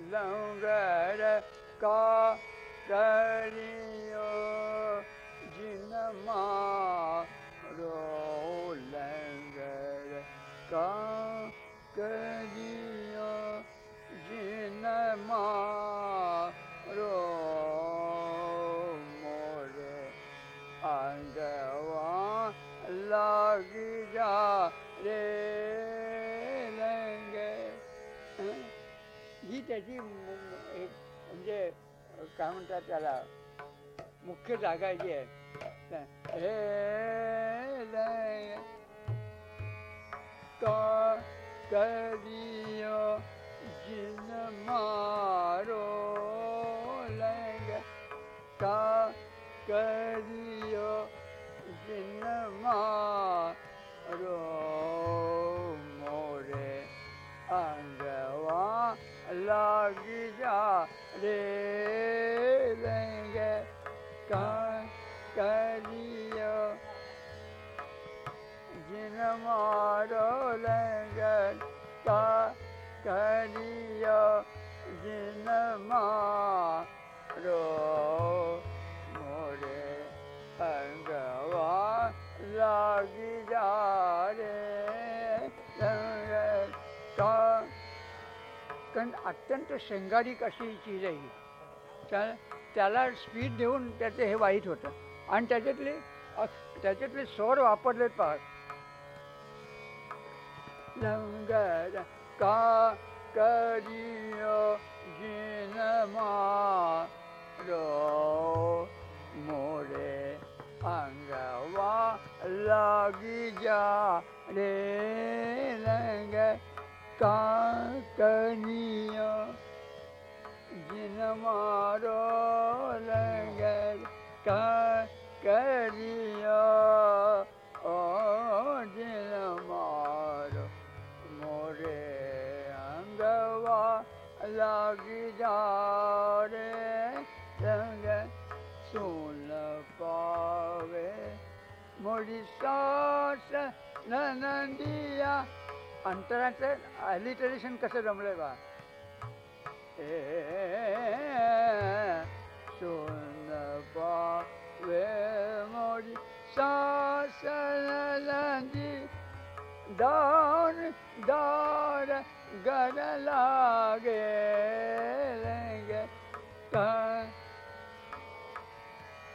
लंगर का करियो जिन मारो लंगर का करियो जिन मारो त्याची म्हणजे काय म्हणतात त्याला मुख्य जागा जी आहे. हे लंगे का करियो जिन मारो का करियो जिन मारो। लाग जा रे लंग का करियो। जिन मारो लंगर का करियो। जिन मारो मोरे का कारण अत्यंत शृंगारिक अशी चीज आहे ही. त्या त्याला स्पीड देऊन त्याचं हे वाईट होतं. आणि त्याच्यातले त्याच्यातले स्वर वापरलेत पहा. लंगर का करियो जिन मारो मोरे अंगवा लागी जा रे लंगर का करियो जिन मारो लंगर का अंगवा लागी जा रे रंग सुन पावे मोरी सास नंदिया अंतराचं ॲलिटरेशन कसं जमलंय बा? सोन पावे मोडी सासनंदी दान दार गर लागे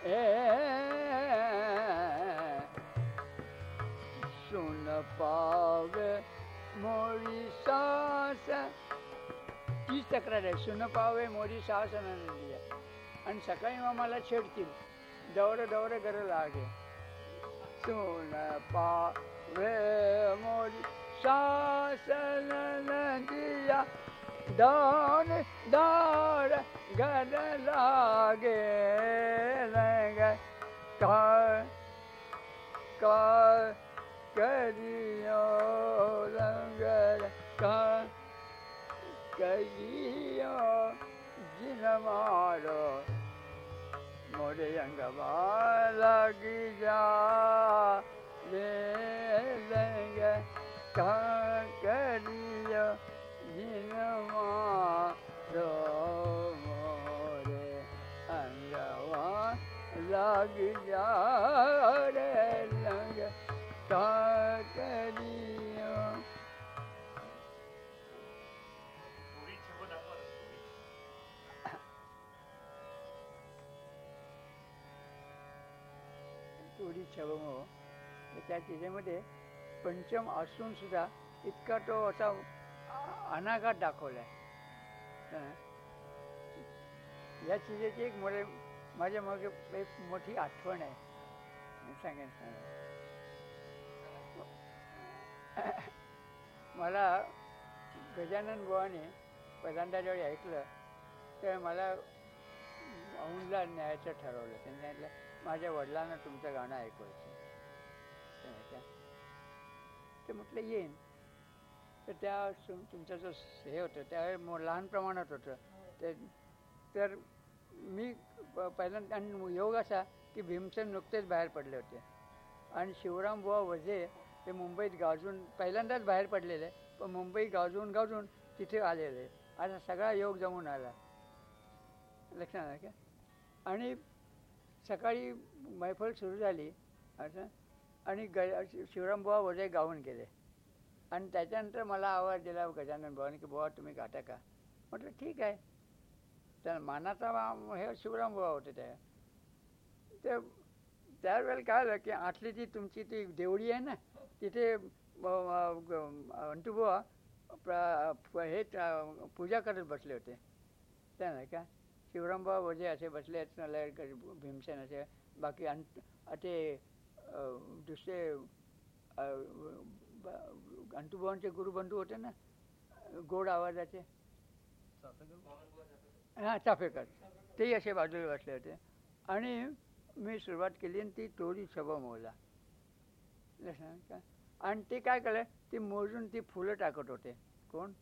ए सुन पावे मोरी सास तीच तक्रार आहे. सुन पावे मोरी सास आनंदी आहे. आणि सकाळी मग मला छेडतील. दौर दौर गर लागे. सुन पावे मोरी सास नंदिया दान दार गर लागे. लग का का करियो लंगर का करियो जिन मारो मोरे अंगवा लगी जा ले लेंगे का छवमो त्या त्याच्यामध्ये पंचम असून सुद्धा इतका तो असा अनाघात दाखवलाय. आहे या चिजेची एक मुळे माझ्या मागे एक मोठी आठवण आहे. मी सांगेन सांगेन. मला गजानन बुवाने पहिल्यांदा ज्यावेळी ऐकलं तर मला औंधला न्यायचं ठरवलं. त्यांनी माझ्या वडिलांना तुमचं गाणं ऐकवायचं. ते म्हटलं येईन. तर त्या तुमचं जो हे होतं त्यावेळी लहान प्रमाणात होतं. ते तर मी पहिल्यांदा आणि योग असा की भीमसेन नुकतेच बाहेर पडले होते. आणि शिवराम बुवा वझे ते मुंबईत गाजून पहिल्यांदाच बाहेर पडलेले पण मुंबई गाजून गाजून तिथे आलेले. आता सगळा योग जमून आला. लक्षात आलं का? आणि सकाळी मैफल सुरू झाली असं आणि ग शिवरामबुवा वजय गाऊन गेले. आणि त्याच्यानंतर मला आवाज दिला गजानन भावाने की बुवा तुम्ही गाता का? म्हटलं ठीक आहे. तर मानाचा हे हे शिवरामबुवा होते त्या ते त्यावेळेला काय झालं की आठली जी तुमची ती देवळी आहे ना तिथे अंटुबुवा प्र- हे पूजा करत बसले होते. त्या नाही का? शिवरामबा वजे असे बसले आहेत ना लय कधी भीमसेन असे. बाकी अन ते अं, दुसरे अं, अंटुबुवांचे गुरुबंधू होते ना गोड आवाजाचे. हां चाफेकर. तेही असे बाजूला बसले होते. आणि मी सुरुवात केली आणि ती मोजला लक्षात का? आणि ते काय केलं? ती मोजून ती फुलं टाकत होते. कोण?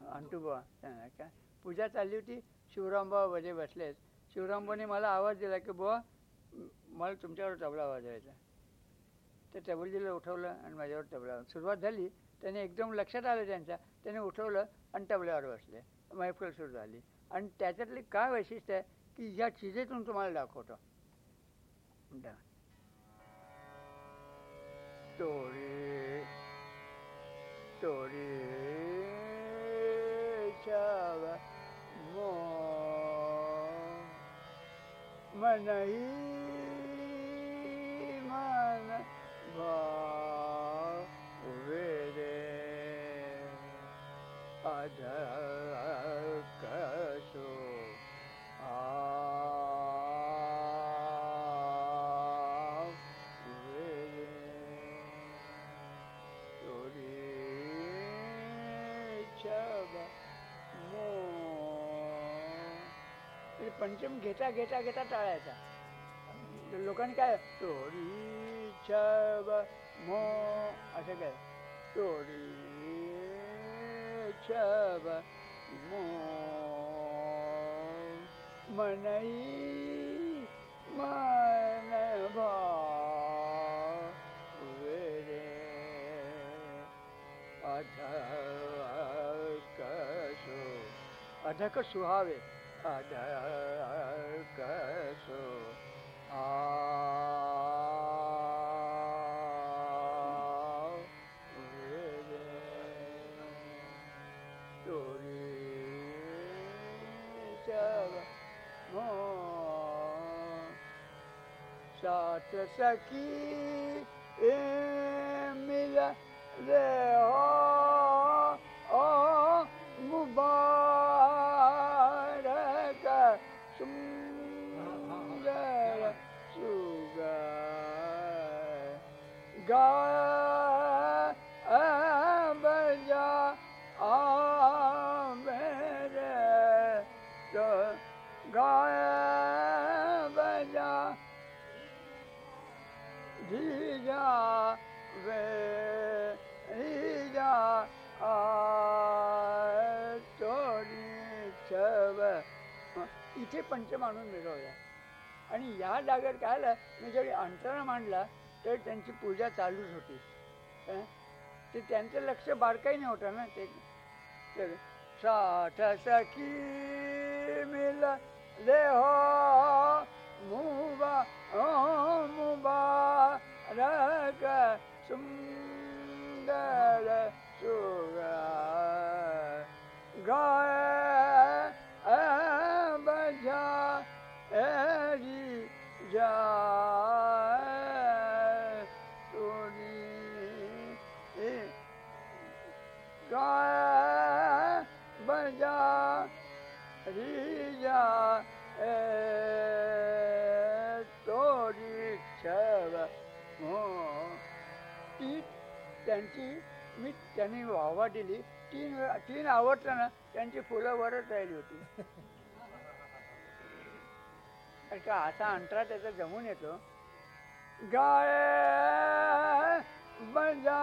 अंटुबा त्यांना का? पूजा चालली होती शिवरामबा वजे बसलेत. शिवरामबाने मला आवाज दिला की बुवा मला तुमच्यावर तबला वाजवायचा ते तबलजीला उठवलं आणि माझ्यावर तबला सुरुवात झाली त्याने एकदम लक्षात आलं त्यांच्या त्याने उठवलं आणि तबल्यावर बसले. मैफल सुरू झाली. आणि त्याच्यातली काय वैशिष्ट्य आहे की ह्या चिजेतून तुम्हाला दाखवतो. दा- तोरी तोरी छाव मो मनही मन भावे रे अध पंचम घेता घेता घेता टाळायचा. तर लोकांनी काय तोडी छब मो असं काय? तोडी छब मो मनई मन भावे रे अधक अधक सुहावे अधक सो आवे रे तोरी सब मो सात सखी ए मिला रे हो इथे पंचम आणून मिळवला. आणि या जागेवर काय आलं? मी जेव्हा अंतरा मांडला तर त्यांची पूजा चालूच होती. ते त्यांचं लक्ष बारकाईने होतं ना ते. तर साठ सखी मिल ले हो मुबा ओ मुबा रग सुंदर सुगा गाय त्यांची मी त्यांनी वाहवा दिली. तीन वेळा तीन आवडतं ना त्यांची फुलं वरच राहिली होती. का असा अंतरा त्याचा जमून येतो. गाय बजा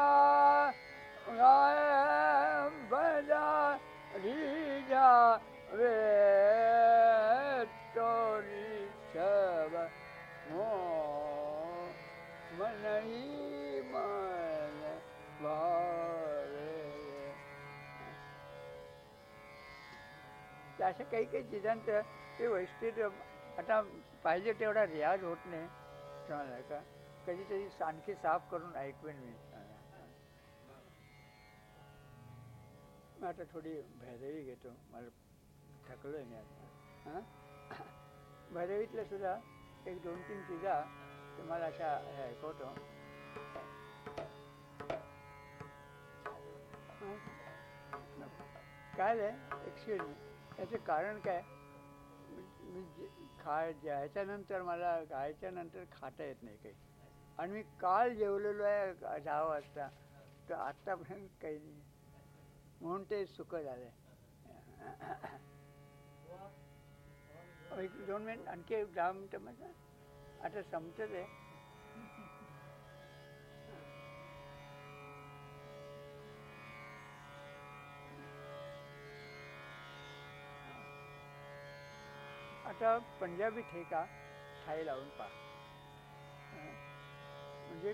गाय बजा रिजा वे तर अशा काही काही चिजांचं ते वैशिष्ट्य आता पाहिजे तेवढा रियाज होत नाही. तुम्हाला का? कधीतरी आणखी साफ करून ऐकवेन मी. मग आता थोडी भैरवी घेतो. मला थकलो आहे मी आता. हां? भैरवीतल्या सुद्धा एक दोन तीन चिजा तुम्हाला अशा हे? ऐकवतो काय आहे एक्सक्यूज मी याचं कारण काय? मी जे खा नंतर मला गायच्यानंतर खाता येत नाही काही. आणि मी काल जेवलेलो आहे दहा वाजता तर आत्तापर्यंत काही नाही. म्हणून ते सुख झालं एक दोन मिनिट आणखी एक दहा मिनटं म्हणजे आता संपतच आहे आता पंजाबी ठेका ठाई लावून पहा. म्हणजे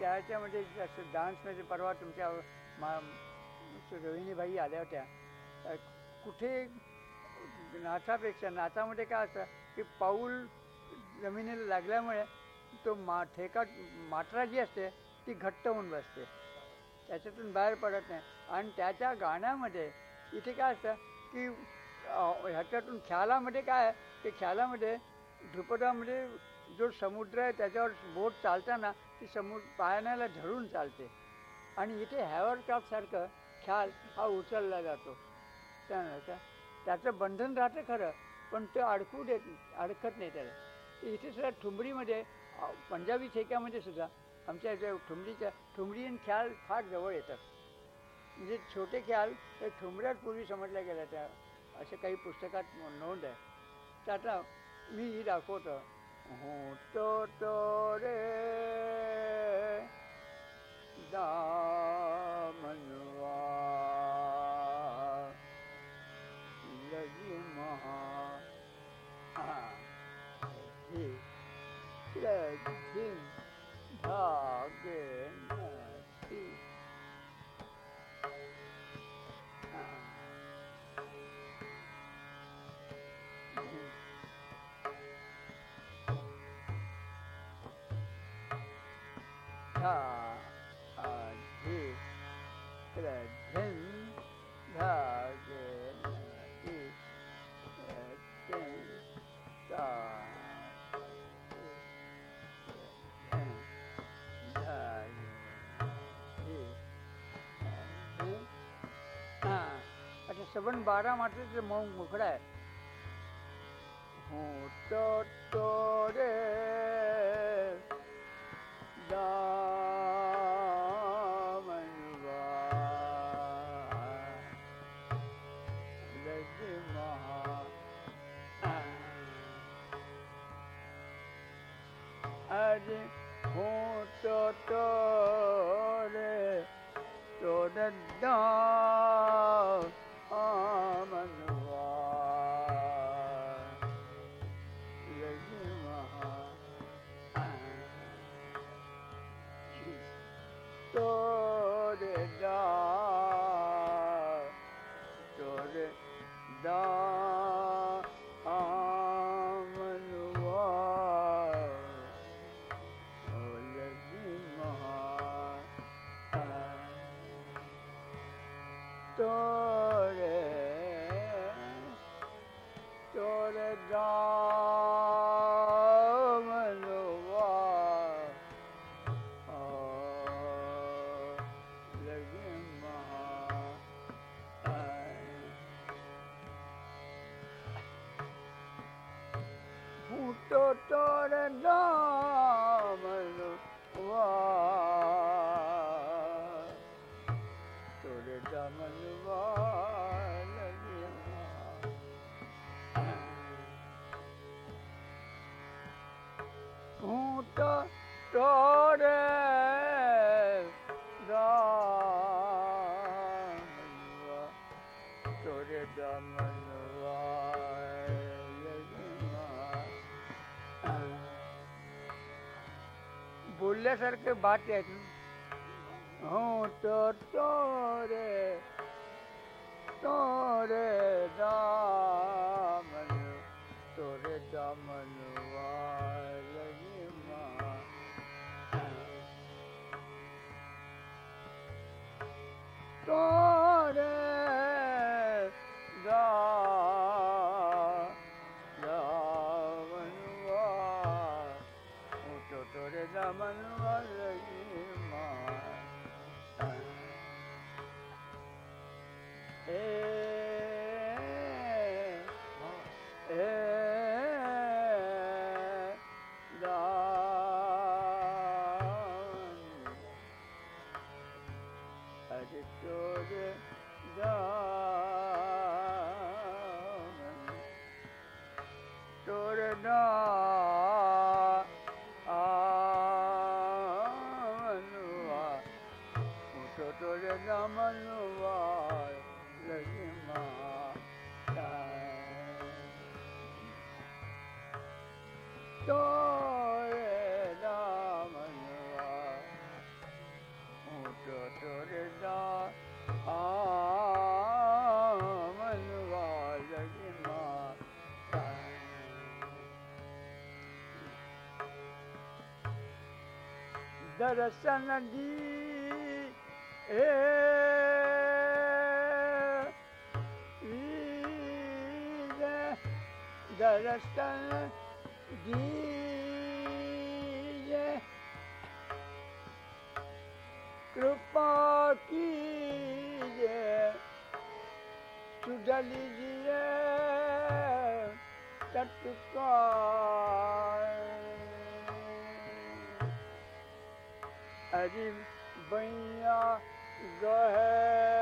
त्याच्यामध्ये म्हणजे असं डान्समध्ये परवा तुमच्या मा रोहिणीबाई आल्या होत्या. कुठे नाचापेक्षा नाचामध्ये काय असतं की पाऊल जमिनीला लागल्यामुळे तो मा ठेका मात्रा जी असते ती घट्ट होऊन बसते. त्याच्यातून बाहेर पडत नाही. आणि त्याच्या गाण्यामध्ये इथे काय असतं की ह्याच्यातून ख्यालामध्ये काय ते की ख्यालामध्ये ध्रुपदामध्ये जो समुद्र आहे त्याच्यावर बोट चालताना ती समुद्र पाण्याला धरून चालते. आणि इथे हॅवरक्राफ्टसारखं ख्याल हा उचलला जातो. त्यानंतर त्याचं बंधन राहतं खरं पण ते अडकू देत अडकत नाही त्याला. इथे सुद्धा ठुंबरीमध्ये पंजाबी ठेक्यामध्ये सुद्धा आमच्या इथे ठुमरीच्या ठुमरी आणि ख्याल फार जवळ येतात. म्हणजे छोटे ख्याल हे ठुमऱ्यात पूर्वी समजल्या गेल्या त्या असे काही पुस्तकात नोंद आहे. तर आता मी ही दाखवतो. हो तो तो रे दामनवा लगी महा लगी भागे अच्छा सबन बारा मात्र मऊ मुखडा आहे. हो तो रे दा अरे हो तो तो रे तो दामनवा बोलल्यासारखे बात आहेत हो तर तो रे तो रे जा. अरे दर्शन दी ए लीजे दर्शन हरी भैया गहे।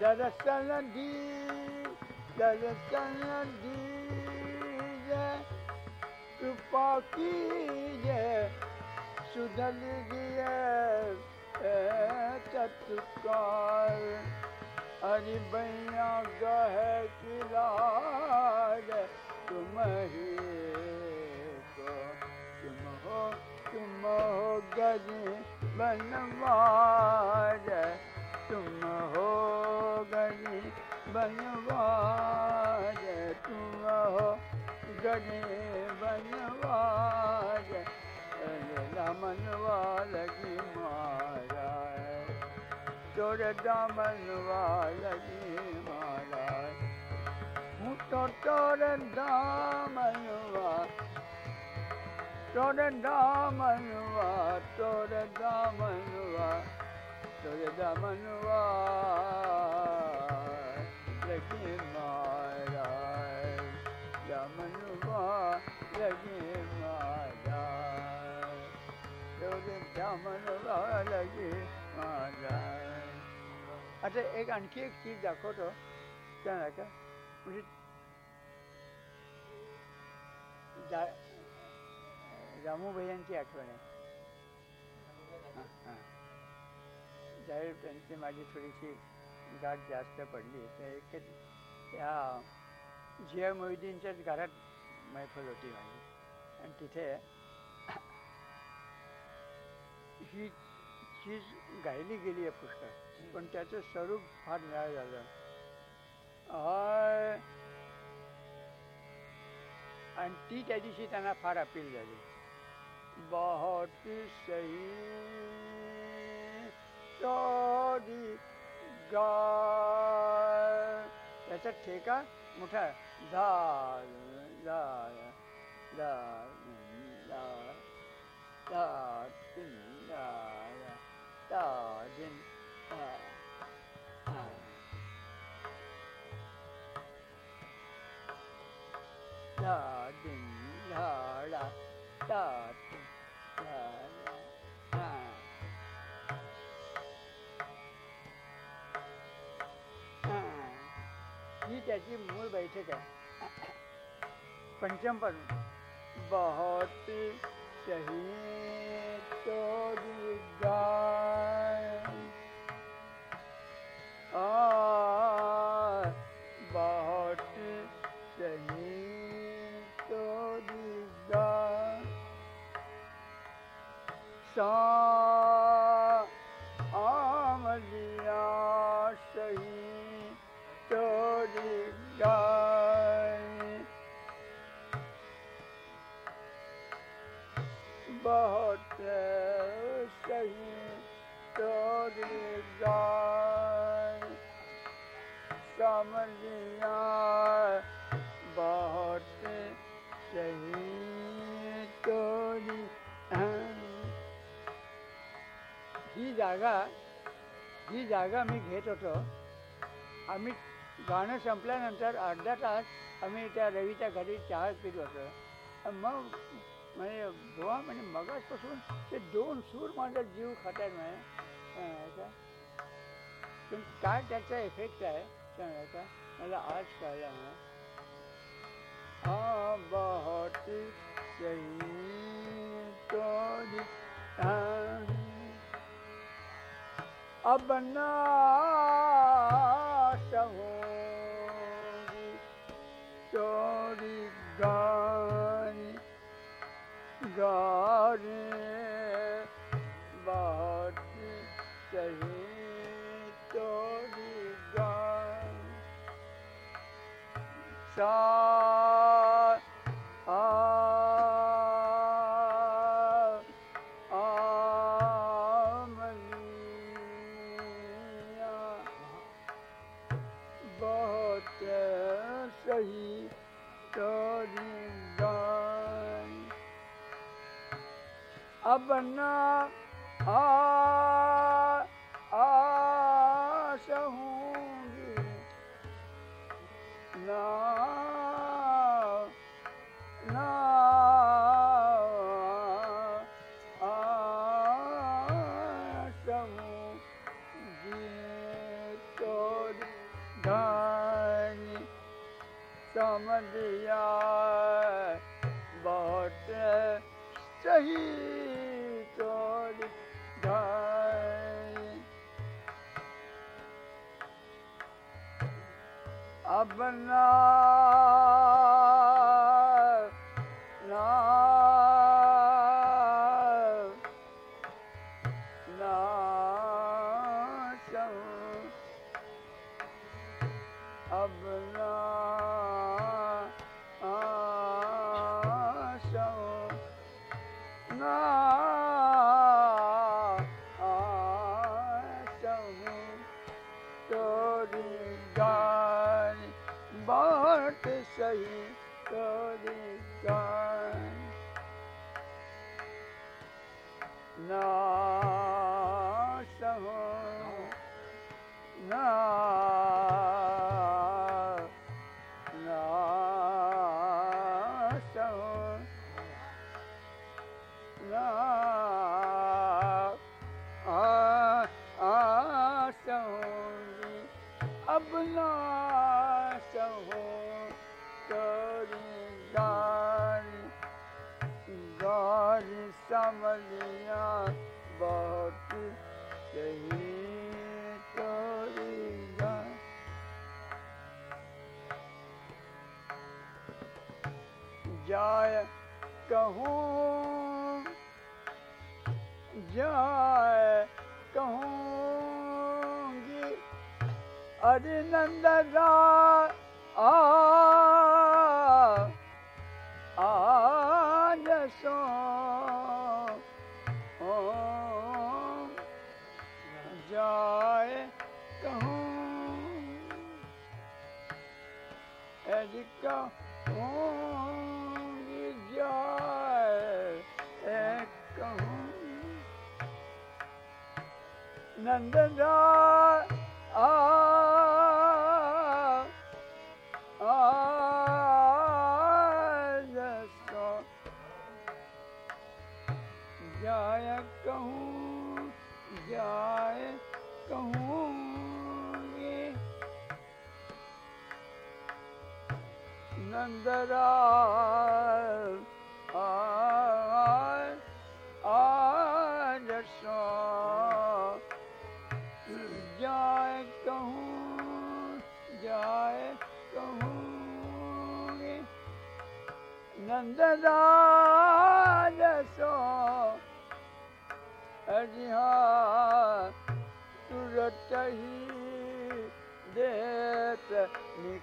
درسي جئي ڪرپا ڪڍل چتڪار اري ڀيا گيهه پير تمهو تمو تمو گڏ بنار تمو بي تون جڏهن بنوا دوا لڳي مارا طور دام لڳي مارا طور دام منئا طور دام طور دام توري دام लगे महाराज आता एक आणखी एक चीज दाखवतो. त्या का म्हणजे रामू रामूभैयांची आठवण आहे. जाहीर त्यांची माझी थोडीशी गाठ जास्त पडली तर एक त्या जिया मोहिदींच्याच घरात मैफल होती माझी आणि तिथे ही चीज गायली गेली आहे पुस्तक पण त्याचं स्वरूप फार न्याय झालं. आणि ती त्या दिवशी त्यांना फार अपील झाली. बहुत सही चोरी गाय याचा ठेका मोठा झाल झाल झाल झाल झाल झाल झाल da ding da da da da da ही त्याची मूळ बैठक आहे. पंचम पण बहुत सही तो गाय आ बहुत सही तो गाय जागा ही जागा मी घेत होतो आम्ही गाणं संपल्यानंतर अर्धा तास आम्ही त्या रवीच्या घरी चहा पित होतो. मग म्हणजे बुवा म्हणजे मगाचपासून ते दोन सूर माझा जीव खातात म्हणजे पण काय त्याचा इफेक्ट आहे? सांगायचा मला आज कळला हा बहुत सही तो अब ना सहूँगी चोरी गाने बहुत सही चोरी गान सा आ अब आ आ ना ربنا जाय कहूँ जाय कहूँगी। अरे नंदरा आ नंदना आ दालती देत नी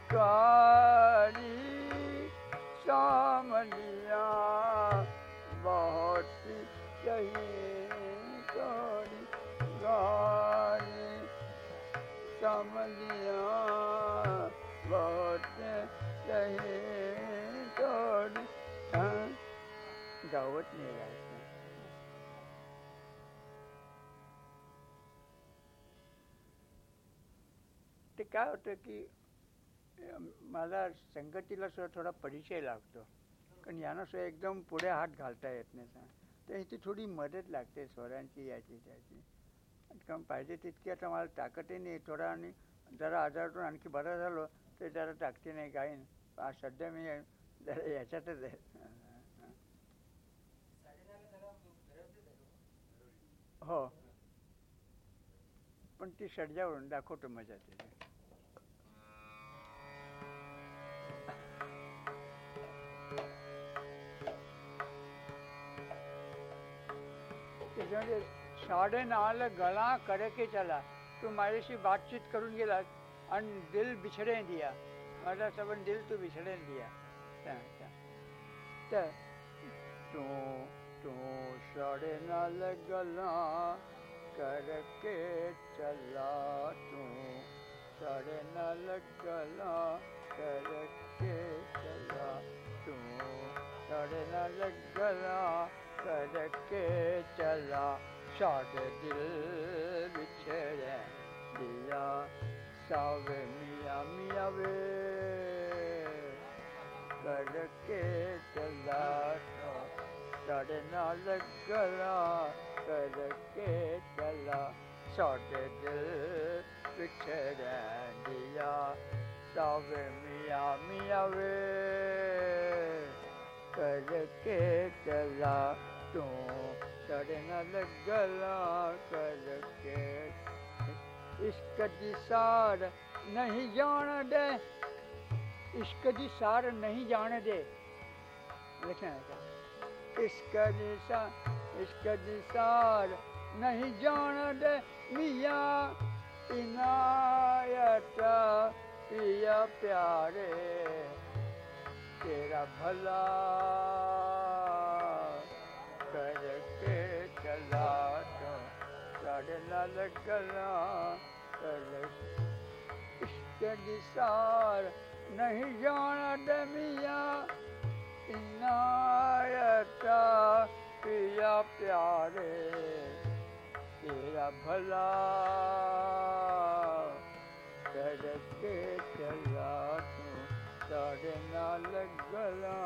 शामलियां बहुत शामलिया गावत नाही जायचं ते काय होतं की मला संगतीला सुद्धा थोडा परिचय लागतो. कारण यांना सुद्धा एकदम पुढे हात घालता येत नाही. तर ह्याची थोडी मदत लागते स्वरांची याची त्याची. कारण पाहिजे तितकी आता मला ताकदही नाही थोडा आणि जरा आजारातून आणखी बरा झालो तर जरा ताकदी नाही गाईन सध्या मी जरा याच्यातच आहे. हो। पण ती सडजावरून दाखवतो मज़ा त्याची. त्याच्यामध्ये साडे नाल गळा करके चला. तू माझ्याशी बातचीत करून गेलास आणि दिल बिछडे दिया. माझा सबन दिल तू बिछडे दिया. तर, तू तू साडे नाल गला करके चला तू। साडे नाल गला करके चला तू। साडे नाल गला करके चला। साढ़े दिल बिछड़े, दिया सावे मिया मिया वे। करके चला साढ़े नाल गला करके चला। साढ़े दिल बिछड़े दिया सावे मिया मिया वे। करके चला तू सड़े न गला करके। इश्क दी सार नहीं जान दे। इश्क दी सार नहीं जान दे। लिखना है इश्क दी इसका इश्क दी नहीं जान दे मिया इनायत पिया प्यारे तेरा भला करके चला तो साढ़े लाल गला कर इसके निसार नहीं जाना मिया इनायता पिया प्यारे तेरा भला चला तू साढ़े नाल चला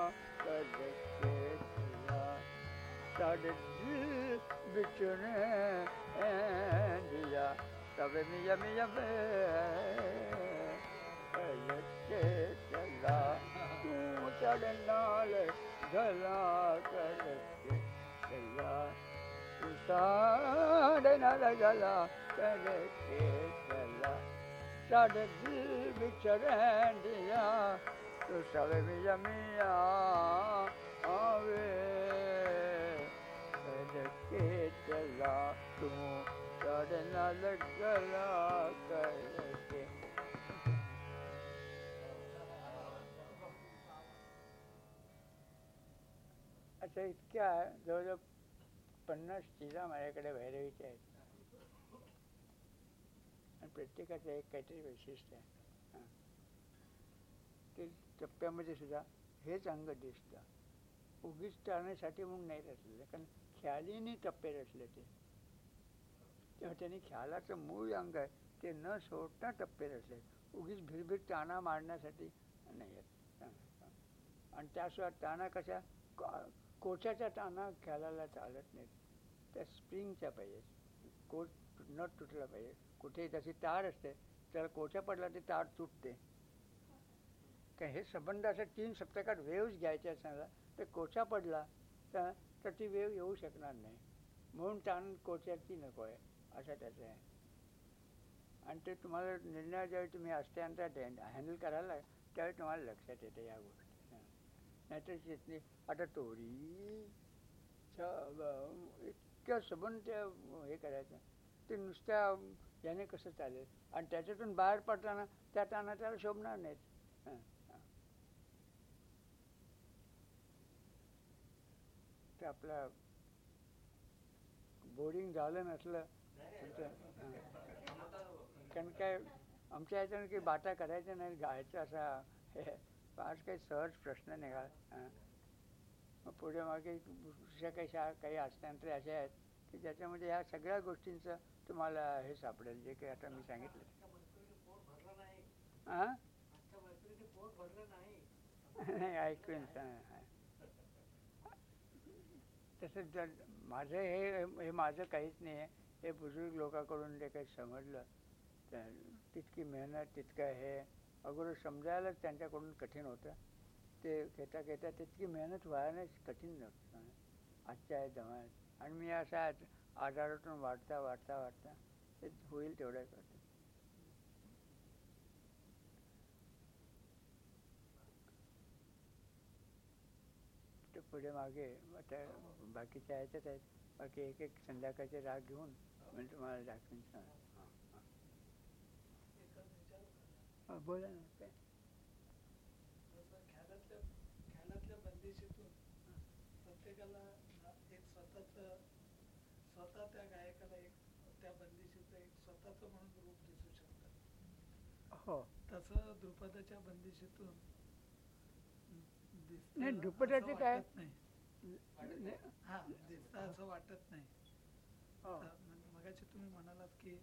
साढ़े दिल तब मिया मिया करके चला तू साढ़े नाल गला करके चला तू साढ़े नाल गला करके चला साढ़े दिल बिछड़े दिया तू साढ़े मिया मिया आवे करके चला तू साढ़े नाल गला करके अच्छा इतक्या जवळजवळ पन्नास चिजा माझ्याकडे भैरवीच्या आहेत. आणि प्रत्येकाचं एक काहीतरी वैशिष्ट्य आहे. ते टप्प्यामध्ये सुद्धा हेच अंग दिसतं. उगीच टाळण्यासाठी म्हणून नाही रचलेलं कारण ख्यालीने टप्पे रचले ते. तेव्हा त्यांनी ख्यालाचं मूळ अंग आहे ते न सोडता टप्पे रचले. उगीच भिरभीर ताणा मारण्यासाठी नाही आहेत आणि त्याशिवाय ताणा कशा? कोचाच्या ताना खेळायला चालत नाहीत. त्या स्प्रिंगच्या पाहिजे. कोच नट तुटला पाहिजे. कुठेही त्याची तार असते त्याला कोचा पडला ते तार तुटते. का हे संबंध असं तीन सप्तकात वेव्ज घ्यायच्या सांगा तर कोचा पडला तर तर ती वेव येऊ शकणार नाही. म्हणून ताण कोच्याची नको आहे असं त्याचं आहे. आणि ते तुम्हाला निर्णय ज्यावेळी तुम्ही असत्यांतर हँडल करायला त्यावेळी तुम्हाला लक्षात येते या गोष्टी. नाहीतर शेतनी आता तोरी इतक्या संबंध हे करायचं. ते नुसत्या याने कसं चालेल? आणि त्याच्यातून बाहेर पडताना त्या ताना त्याला शोभणार नाहीत. ते आपलं बोरिंग झालं नसलं. कारण काय आमच्या ह्याच्यानं काही बाटा करायच्या नाही गायचा असा हे आज काही सहज प्रश्न निघाला. मग पुढे मागे दुसऱ्या काही शा काही हस्तांतरे असे आहेत की ज्याच्यामध्ये ह्या सगळ्या गोष्टींचं तुम्हाला हे सापडेल जे काही आता मी सांगितलं. हां? नाही ऐकून तसं जर माझं हे हे माझं काहीच नाही आहे हे बुजुर्ग लोकांकडून जे काही समजलं तर तितकी मेहनत तितकं हे अगोदर समजायला त्यांच्याकडून कठीण होतं. ते घेता घेता तितकी मेहनत व्हायलाच कठीण नव्हतं आजच्या आहे जमान्यात. आणि मी असा आजारातून वाढता वाढता वाढता ते होईल तेवढं करतो पुढे मागे आता बाकीच्या ह्याच्यात आहेत. बाकी एक एक संध्याकाळचे राग घेऊन म्हणजे तुम्हाला दाखवून. सांग बोला ना काय? ख्यालातल्या बंदिशीतून प्रत्येकाला एक स्वतःच स्वतः त्या गायकाला एक त्या बंदिशीचं एक स्वतःच म्हणून रूप दिसू शकतं. हो. तसं द्रुपदाच्या बंदिशीतून नाही द्रुपदाचे काय? नाही. हा दिसतं असं वाटत नाही. मगाशी तुम्ही म्हणालात की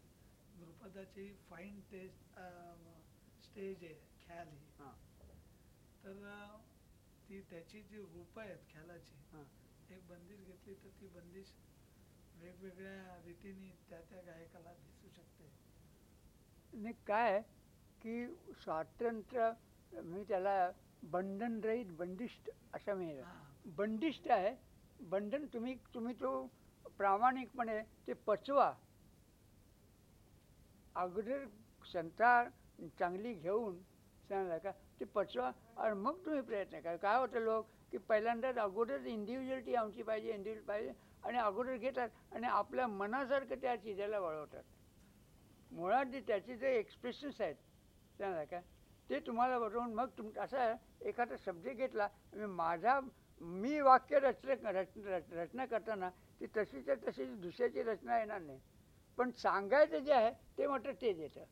द्रुपदाची फाईन टेस्ट स्टेज आहे ख्याल. ही. तर ती त्याची जी रूप आहेत ख्यालाची एक बंदिश घेतली तर ती बंदिश वेगवेगळ्या रीतीने त्या त्या गायकाला दिसू शकते. नाही काय की स्वातंत्र्य मी त्याला बंधन रहित बंदिष्ट असं मी बंदिष्ट आहे बंधन तुम्ही तुम्ही तो प्रामाणिकपणे ते पचवा. अगोदर संता चांगली घेऊन सांगा का? ती पचवा आणि मग तुम्ही प्रयत्न करा. काय होतं लोक की पहिल्यांदाच अगोदर इंडिव्हिज्युअलिटी आमची पाहिजे इंडिव्हिज्युअल पाहिजे आणि अगोदर घेतात आणि आपल्या मनासारखं त्या चिजाला वळवतात. मुळात जे त्याचे जे एक्सप्रेशन्स आहेत सांगा का? ते तुम्हाला बरोबर मग तुम असा एखादा सब्जेक्ट घेतला माझा मी वाक्य रचना रचना करताना ती तशीच्या तशी दुसऱ्याची रचना येणार नाही. पण सांगायचं जे आहे ते मात्र तेच येतं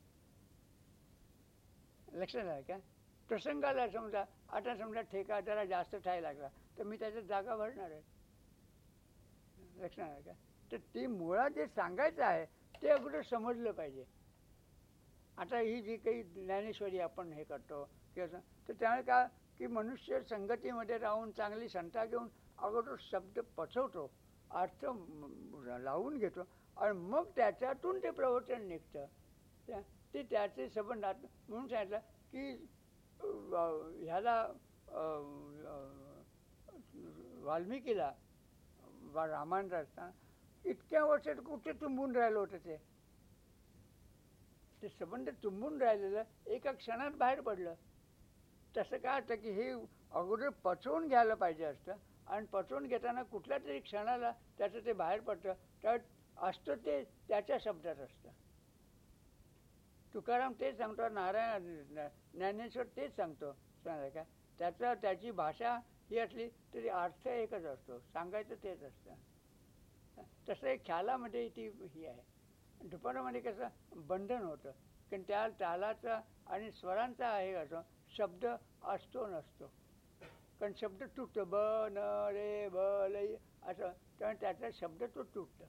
लक्षात आलं का? प्रसंगाला समजा आता समजा ठेका जरा जास्त ठाय लागला तर मी त्याच्यात जागा भरणार आहे. लक्षात आलं का? तर ती मुळात जे सांगायचं आहे ते अगोदर समजलं पाहिजे. आता ही जी काही ज्ञानेश्वरी आपण हे करतो किंवा तर त्यामुळे का की मनुष्य संगतीमध्ये राहून चांगली संता घेऊन अगोदर शब्द पचवतो अर्थ लावून घेतो आणि मग त्याच्यातून ते प्रवचन निघतं. ते त्याचे संबंधात म्हणून सांगितलं की ह्याला वाल्मिकीला रामायण असताना इतक्या वर्षात कुठे तुंबून राहिलं होतं ते? ते संबंध तुंबून राहिलेलं एका क्षणात बाहेर पडलं. तसं काय होतं की हे अगोदर पचवून घ्यायला पाहिजे असतं आणि पचवून घेताना कुठल्या तरी क्षणाला त्याचं ते बाहेर पडतं. तर असतं ते त्याच्या शब्दात असतं. तुकाराम तेच सांगतो नारायण ज्ञानेश्वर तेच सांगतो. सांगा का? त्याचा त्याची भाषा ही असली तरी अर्थ एकच असतो. सांगायचं तेच असतं. तसं एक ख्यालामध्ये ती ही आहे. दुपारामध्ये कसं बंधन होतं. कारण त्या तालाचा आणि स्वरांचा आहे असं शब्द असतो नसतो. कारण शब्द तुटतो. ब न रे ब लई असं. त्यामुळे त्याचा शब्द तो तुटतं.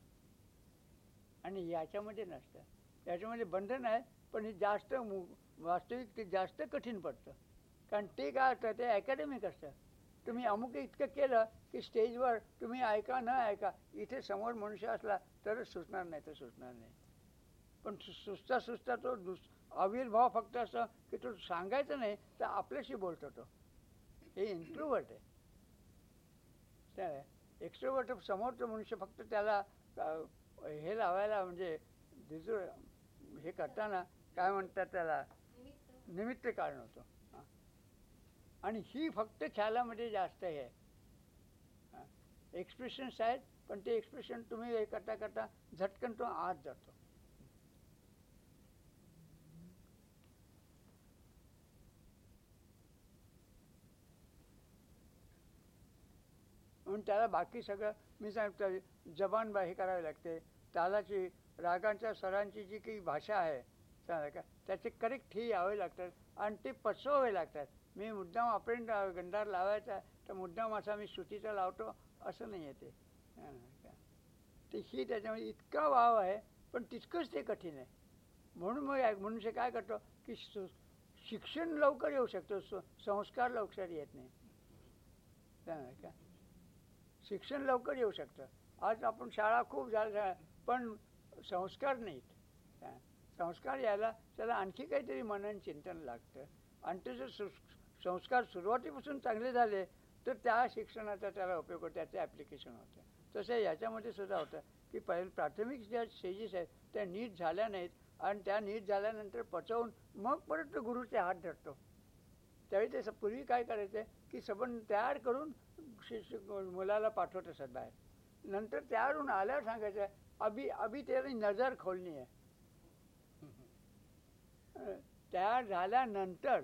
आणि याच्यामध्ये नसतं. याच्यामध्ये बंधन आहे. पण हे जास्त मु- वास्तविक ते जास्त कठीण पडतं. कारण ते काय असतं ते अकॅडमिक असतं. तुम्ही अमुक इतकं केलं की स्टेजवर तुम्ही ऐका न ऐका इथे समोर मनुष्य असला तरच सुचणार नाही तर सुचणार नाही. पण सु- सुचता सुचता तो दुस आविर्भाव फक्त असं की तो सांगायचं नाही तर आपल्याशी बोलतो तो. हे इंट्रोवर्ट आहे. त्या एक्स्ट्रोवर्ट समोरचं मनुष्य फक्त त्याला हे लावायला म्हणजे दिसू हे करताना काय म्हणतात त्याला? निमित्त. कारण होतं. आणि ही फक्त ख्यालामध्ये जास्त हे. आहे एक्सप्रेशन्स आहेत पण ते एक्सप्रेशन तुम्ही हे करता करता झटकन तो आत जातो. म्हणून त्याला बाकी सगळं मी सांगतो जबान बा हे करावी लागते. तालाची रागांच्या स्वरांची जी काही भाषा आहे का? त्याचे करेक्ट ही यावे लागतात आणि ते पचवावे लागतात. मी मुद्दाम आपण गंधार लावायचा तर मुद्दाम असा मी श्रुतीचा लावतो असं नाही आहे ते. ही त्याच्यामध्ये इतका वाव आहे पण तितकंच ते कठीण आहे. म्हणून मग मनुष्य काय करतो की सु- शिक्षण लवकर येऊ शकतो संस्कार लवकर येत नाही. का? शिक्षण लवकर येऊ शकतं. आज आपण शाळा खूप झाल्या पण संस्कार नाहीत. संस्कार यायला त्याला आणखी काहीतरी मनन चिंतन लागतं. आणि ते जर सु संस्कार सुरुवातीपासून चांगले झाले तर त्या शिक्षणाचा त्याला उपयोग होतो त्याचं ॲप्लिकेशन होतं. तसं याच्यामध्ये सुद्धा होतं की पहिले प्राथमिक ज्या स्टेजेस आहेत त्या नीट झाल्या नाहीत आणि त्या नीट झाल्यानंतर पचवून मग परत तो गुरुचे हात धरतो. त्यावेळी ते स- पूर्वी काय करायचं की सबन तयार करून शिष्य मुलाला पाठवत असत बाहेर. नंतर तयारून आल्यावर सांगायचं अभि अभि त्याला नजर खोलणी आहे तयार झाल्यानंतर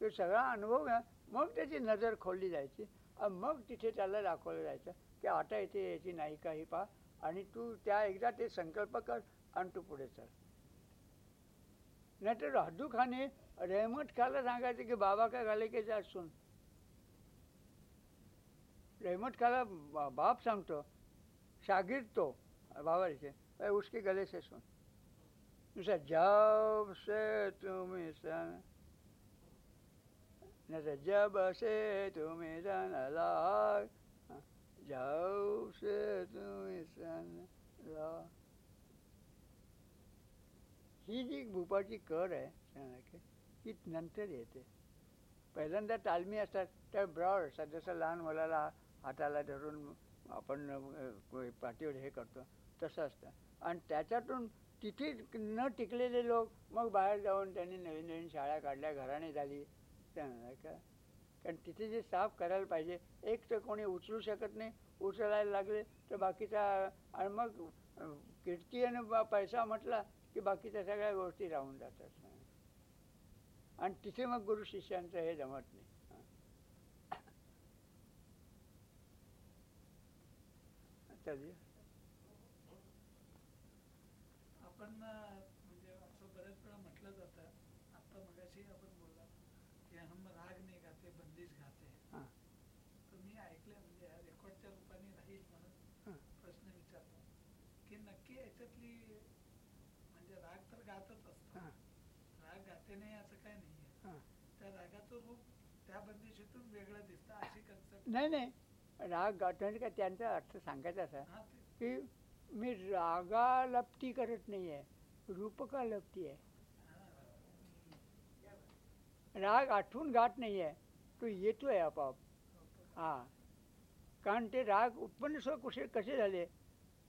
तो सगळा अनुभव घ्या. मग त्याची नजर खोलली जायची. आणि मग तिथे त्याला दाखवलं जायचं की आता इथे नाही का ही पहा आणि तू त्या एकदा ते संकल्प कर आणि तू पुढे चल. नाहीतर हद्दू खाने रेहमत खाला सांगायचं की बाबा काय घाले की जा सुन रेहमत खाला बाप सांगतो शागीर तो बाबा लिखे उसके गले से सुन. नुसतं जब से तुम्ही सन नाही जब से तुम्ही जन लाग जाऊ जब से तुम्ही सन लाग ही जी भूपाची कर आहे शहाण्याची, ती नंतर येते पहिल्यांदा तालमी असतात त्या ब्रॉड असतात जसं लहान मुलाला हाताला धरून आपण पाठीवर हे करतो तसं असतं आणि त्याच्यातून तिथे न टिकलेले लोक मग बाहेर जाऊन त्यांनी नवीन नवीन शाळा काढल्या घराणे झाली. त्यामुळे का कारण तिथे जे साफ करायला पाहिजे एक तर कोणी उचलू शकत नाही उचलायला लागले तर बाकीचा आणि मग किर्ती कीर्ती आणि पैसा म्हटला की बाकीच्या सगळ्या गोष्टी राहून जातात. आणि तिथे मग गुरु शिष्यांचं हे जमत नाही. चालेल आपण अं, म्हणजे असं बऱ्याच वेळा म्हटलं जातं आता मगाशी आपण बोलला की हम राग नाही गाते बंदिश गाते हां तर मी ऐकलंय म्हणजे या रेकॉर्डच्या रूपाने राहील म्हणून हां प्रश्न विचारतो की नक्की याच्यातली म्हणजे राग तर गातच असतो हां गाते नाही असं काय नाहीये. हां. त्या रागाचं रूप त्या बंदिशीतून वेगळं दिसतं अशी कन्सेप्ट नाही नाही. राग गाठवणे का त्यांचा अर्थ सांगायचा असा हा की मी रागा लपती करत नाही आहे रूपका लपती आहे. राग आठवून गाठ नाही आहे तो येतोय आपोआप. हां. कारण ते राग उत्पन्न स्व कसे कसे झाले?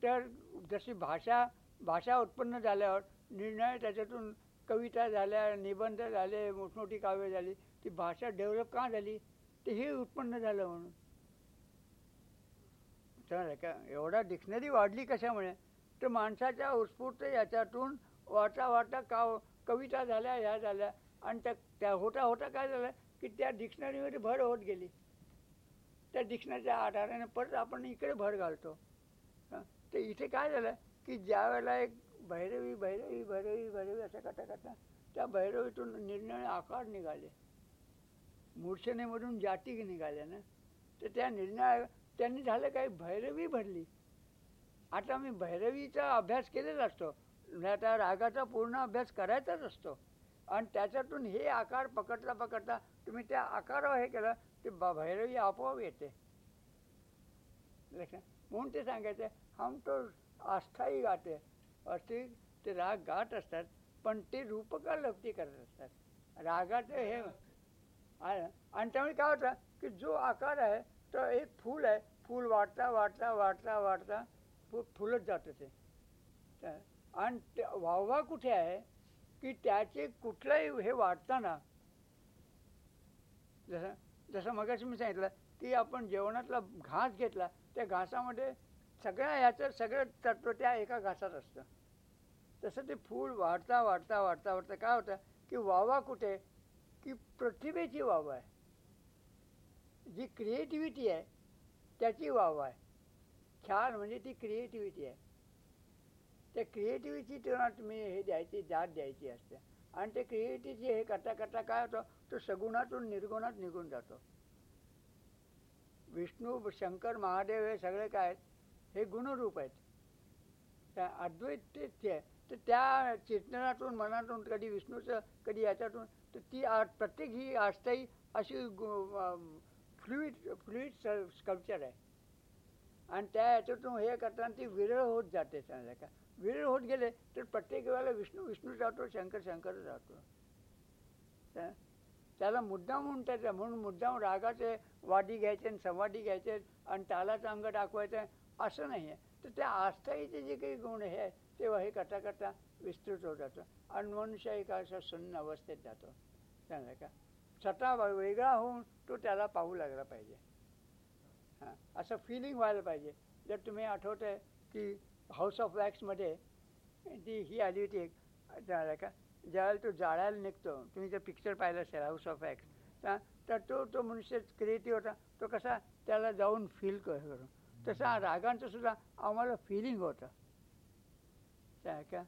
तर जशी भाषा भाषा उत्पन्न झाल्यावर निर्णय त्याच्यातून कविता झाल्या निबंध झाले मोठमोठी काव्य झाली. ती भाषा डेव्हलप का झाली? ते हे उत्पन्न झालं म्हणून. समजलं का एवढा डिक्शनरी वाढली कशामुळे? तर माणसाच्या उत्स्फूर्त याच्यातून वाटा वाटा काव कविता झाल्या ह्या झाल्या. आणि त्या त्या होता होता काय झालं? की त्या डिक्शनरीमध्ये भर होत गेली. त्या डिक्शनरीच्या आधाराने परत आपण इकडे भर घालतो. तर इथे काय झालं? की ज्या वेळेला एक भैरवी भैरवी भैरवी भैरवी असं करता करता त्या भैरवीतून निर्णय आकार निघाले. मूर्छनेमधून जाती निघाल्या ना. तर त्या निर्णय त्यांनी झालं काय? भैरवी भरली. आता मी भैरवीचा अभ्यास केलेला असतो. म्हणजे त्या रागाचा पूर्ण अभ्यास करायचाच असतो. आणि त्याच्यातून हे आकार पकडता पकडता तुम्ही त्या आकारावर हे केलं ते भैरवी आपोआप येते. म्हणून ते सांगायचं हम तो अस्थायी गाते असे ते राग गात असतात पण ते रूपका लब्धी करत असतात. रागाचं हे आणि त्यामुळे काय होतं की जो आकार आहे तो एक फूल आहे. फूल वाढता वाढता वाढता वाढता फु फुलत जातं ते तर- आणि वाहवा कुठे आहे की त्याचे कुठलंही हे वाढताना जसं जसं मगाशी मी सांगितलं की आपण जेवणातला घास घेतला त्या घासामध्ये सगळ्या याचं सगळं तत्व त्या एका घासात असतं. तसं ते फूल वाढता वाढता वाढता वाढता काय होतं की वावा कुठे? की प्रतिभेची वाव आहे. जी क्रिएटिव्हिटी आहे त्याची वाव आहे. छान म्हणजे ती क्रिएटिव्हिटी आहे. त्या क्रिएटिव्हिटी तेव्हा तुम्ही हे द्यायची दाद द्यायची असते. आणि ते क्रिएटिव्हिटी हे करता करता काय होतं? तो सगुणातून निर्गुणात निघून जातो. विष्णू शंकर महादेव हे सगळे काय आहेत? हे गुणरूप आहेत. त्या अद्वैत आहे तर त्या चेतनातून मनातून कधी विष्णूचं कधी याच्यातून तर ती आ प्रत्येक ही आस्थाई अशी फ्लुईड फ्लुईड स्कल्पचर आहे. आणि त्या याच्यातून हे करताना ती विरळ होत जाते समजा का विरळ होत गेले तर प्रत्येक वेळेला विष्णू विष्णू राहतो शंकर शंकर राहतो त्याला मुद्दाम म्हणून त्याचा म्हणून मुद्दाम रागाचे वादी घ्यायचे आणि संवादी घ्यायचे आणि तालाचं अंग दाखवायचं. असं नाही आहे. तर त्या आस्थाईचे जे काही गुण हे आहे तेव्हा हे करता करता विस्तृत होत जातं. आणि मनुष्य एका अशा सन्न अवस्थेत जातो. चांगलं का? स्वतः वेगळा होऊन तो त्याला पाहू लागला पाहिजे. हां असं फिलिंग व्हायला पाहिजे. जर तुम्ही आठवत आहे की हाऊस ऑफ वॅक्समध्ये ती ही आली होती एक झालं का? ज्यावेळेला तो जाळायला निघतो तुम्ही जर पिक्चर पाहिलं असेल हाऊस ऑफ वॅक्स तर तो तो मनुष्य क्रिएटिव्ह होता. तो कसा? त्याला जाऊन फील करून. तसा रागांचं सुद्धा आम्हाला फिलिंग होतं. त्या का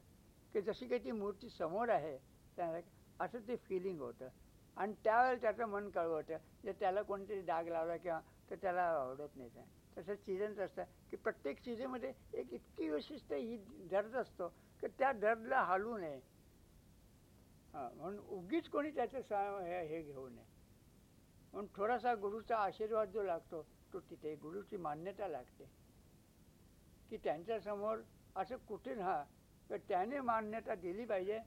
की जशी काही ती मूर्ती समोर आहे त्या असं ते फिलिंग होतं. आणि त्यावेळेला त्याचं मन कळवतं. जर त्याला कोणतरी डाग लावला किंवा तर त्याला आवडत नाही तसं चिजनच असतं की प्रत्येक चिजेमध्ये एक इतकी विशिष्ट ही दर्द असतो की त्या दर्दला हालू नये. हां म्हणून उगीच कोणी त्याचं सा हे हे घेऊ नये. म्हणून थोडासा गुरुचा आशीर्वाद जो लागतो तो तिथे गुरुची मान्यता लागते. की त्यांच्यासमोर असं कुठे हा तर त्याने मान्यता दिली पाहिजे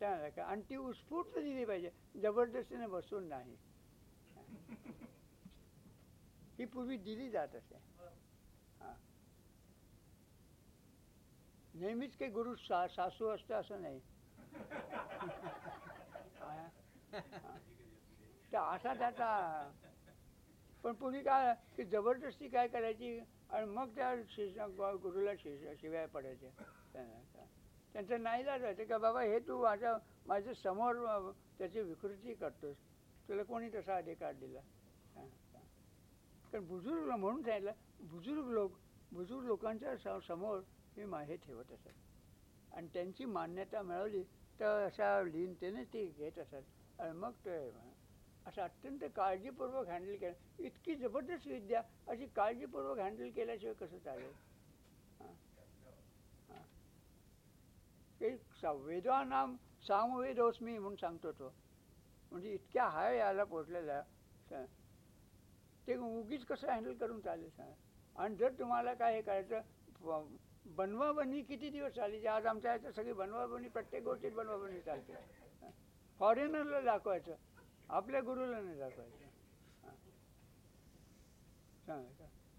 त्या का आणि ती उत्स्फूर्त दिली पाहिजे. जबरदस्तीने बसून नाही. ही पूर्वी दिली जात असे. हां. नेहमीच काही गुरु सा सासू असतं असं नाही. तर असा त्याचा पण पूर्वी काय की जबरदस्ती काय करायची आणि मग त्या शिष्या गुरुला शिष्य शिवाय पडायचे त्यांचं नाही जायचं का बाबा हे तू माझ्या माझ्यासमोर त्याची विकृती करतोस. तुला कोणी तसा अधिकार दिला? हां, कारण बुजुर्ग म्हणून सांगितलं बुजुर्ग लोक बुजुर्ग लोकांच्या स- समोर मी माहे ठेवत असत आणि त्यांची मान्यता मिळवली तर अशा लीनतेने ती घेत असत आणि मग ते असं अत्यंत काळजीपूर्वक हँडल केलं. इतकी जबरदस्त विद्या अशी काळजीपूर्वक हँडल केल्याशिवाय कसं चालेल? हां. हां. ते वेदानाम सामवेदोस्मी म्हणून सांगतो तो. म्हणजे इतक्या हाय याला पोचलेला ते उगीच कसं हँडल करून चालेल सांग? आणि जर तुम्हाला काय हे करायचं बनवाबनी किती दिवस चालायची आज आमच्या ह्याचं सगळी बनवाबनी प्रत्येक गोष्टीत बनवाबनी चालते. फॉरेनरला दाखवायचं. आपल्या गुरुला नाही दाखवायचं.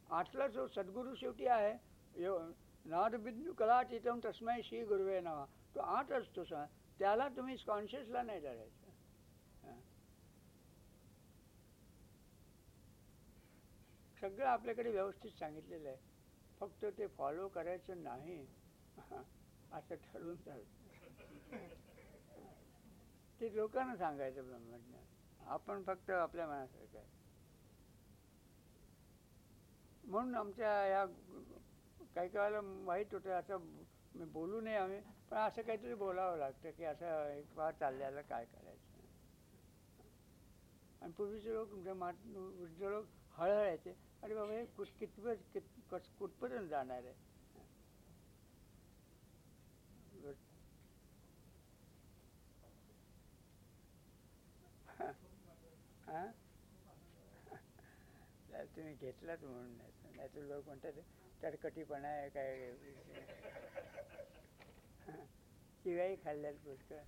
आठला जो सद्गुरू शेवटी आहे यो नाद कला चितम तस्मै श्री गुरुवे नावा तो आठ असतो सा त्याला तुम्ही कॉन्शियसला नाही धरायचं. सगळं आपल्याकडे व्यवस्थित सांगितलेलं आहे. फक्त ते फॉलो करायचं नाही. असं ठरवून चालतं. ते लोकांना सांगायचं ब्रह्मज्ञान. आपण फक्त आपल्या मनासारखं आहे म्हणून आमच्या या काही काळाला वाईट होतं असं मी बोलू नये आम्ही पण असं काहीतरी बोलावं लागतं की असं एक फार चालल्याला काय करायचं. आणि पूर्वीचे लोक म्हणजे वृद्ध लोक हळहळायचे. अरे बाबा हे कुठ कितपत कित कस कुठपर्यंत जाणार आहे बर- हा? तुम्ही घेतलात म्हणून नाही. तर लोक म्हणतात आहे काय शिवाई खाल्ल्यात पुष्कळ.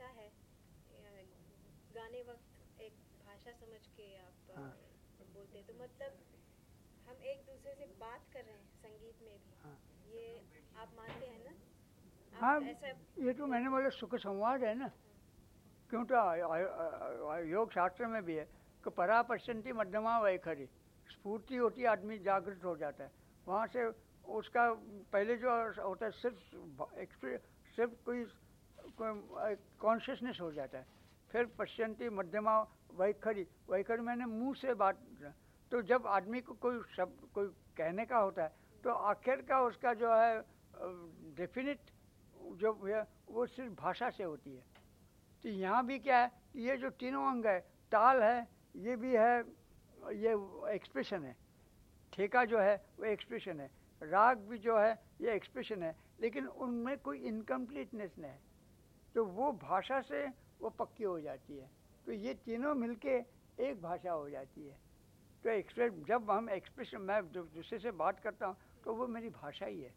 भाषा है। गाने वक्त एक भाषा समझ के आप हाँ। बोलते हैं। तो मतलब हम एक दूसरे से बात कर रहे हैं संगीत में भी। हाँ। ये आप मानते हैं ना? हाँ ये तो मैंने बोला सुख संवाद है ना। क्यों तो योग शास्त्र में भी है कि परा पश्चंती मध्यमा वैखरी स्फूर्ति होती आदमी जागृत हो जाता है। वहाँ से उसका पहले जो होता है सिर्फ़ सिर्फ़ कोई कॉन्शियसनेस हो जाता है। फिर पश्चंती मध्यमा वैखरी वैखरी मैंने मुँह से बात तो जब आदमी को कोई शब्द, कोई कहने का होता है तो आखिर का उसका जो है डेफिनेट जो है, वो सिर्फ़ भाषा से होती है। तो यहाँ भी क्या है, ये जो तीनों अंग है, ताल है, ये भी है, ये एक्सप्रेशन है। ठेका जो है, वो एक्सप्रेशन है। राग भी जो है, ये एक्सप्रेशन है। लेकिन उनमें कोई इनकम्प्लीटनेस नहीं है। तो वो भाषा से वो पक्की हो जाती है। तो ये तीनों मिलके एक भाषा हो जाती है। तो एक्सप्रेस जब हम एक्सप्रेशन मैं दूसरे से बात करता हूँ तो वो मेरी भाषा ही है।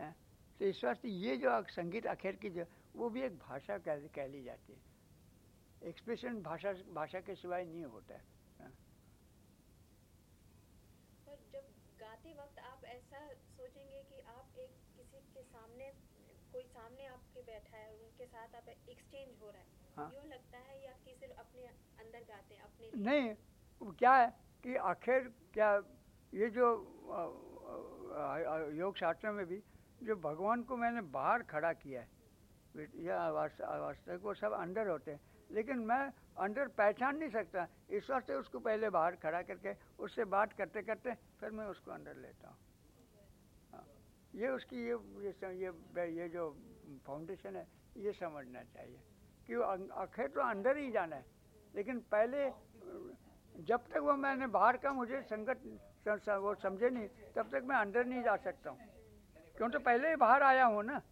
हैं? तो इस वास्ते ये जो संगीत आखिर की जो वो भी एक भाषा कह, कह ली जाती है। एक्सप्रेशन भाषा भाषा के सिवाय नहीं होता है हाँ। पर जब गाते वक्त आप ऐसा सोचेंगे कि आप एक किसी के सामने कोई सामने आपके उनके साथ आप एक्सचेंज हो रहा है हाँ। यूँ लगता है या कि सिर्फ़ अपने अंदर गाते हैं अपने? नहीं वो क्या है कि आखिर क्या ये जो योग शास्त्र में भी जो भगवान को मैंने बाहर खड़ा किया है यह वास्तविक वो सब अंदर होते हैं लेकिन मैं अंदर पहचान नहीं सकता इस वास्ते उसको पहले बाहर खड़ा करके उससे बात करते करते फिर मैं उसको अंदर लेता हूँ हाँ, ये उसकी ये ये ये ये जो फाउंडेशन है ये समझना चाहिए कि अं- आखिर तो अंदर ही जाना है। लेकिन पहले, जब तक वो मैंने बाहर का मुझे संगत वो समझे नहीं, तब तक मैं अंदर नहीं जा सकता हूँ। क्यों तो पहले ही बाहर आया हूँ ना।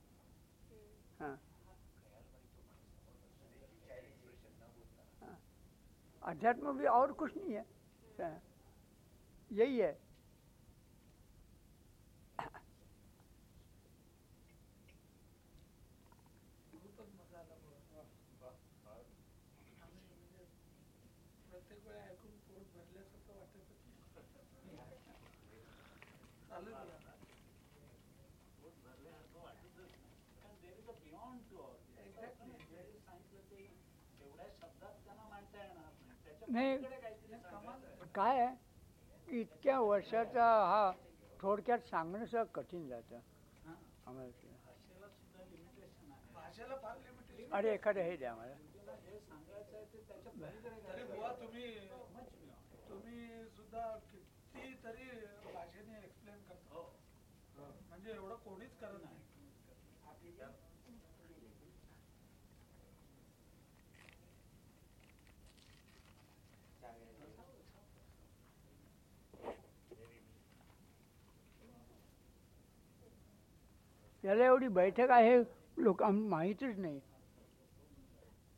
हाँ। हाँ। अध्यात्म भी और कुछ नहीं है। हाँ। यही है। नाही काय आहे? की इतक्या वर्षाचा हा थोडक्यात सांगणं सगळं कठीण जातं. आम्हाला अरे एखादं हे द्या मला तरी बुवा तुम्ही तुम्ही सुद्धा किती तरी भाषेने एक्सप्लेन करता. म्हणजे एवढं कोणीच करत नाही. त्याला एवढी बैठक आहे लोक माहीतच नाही.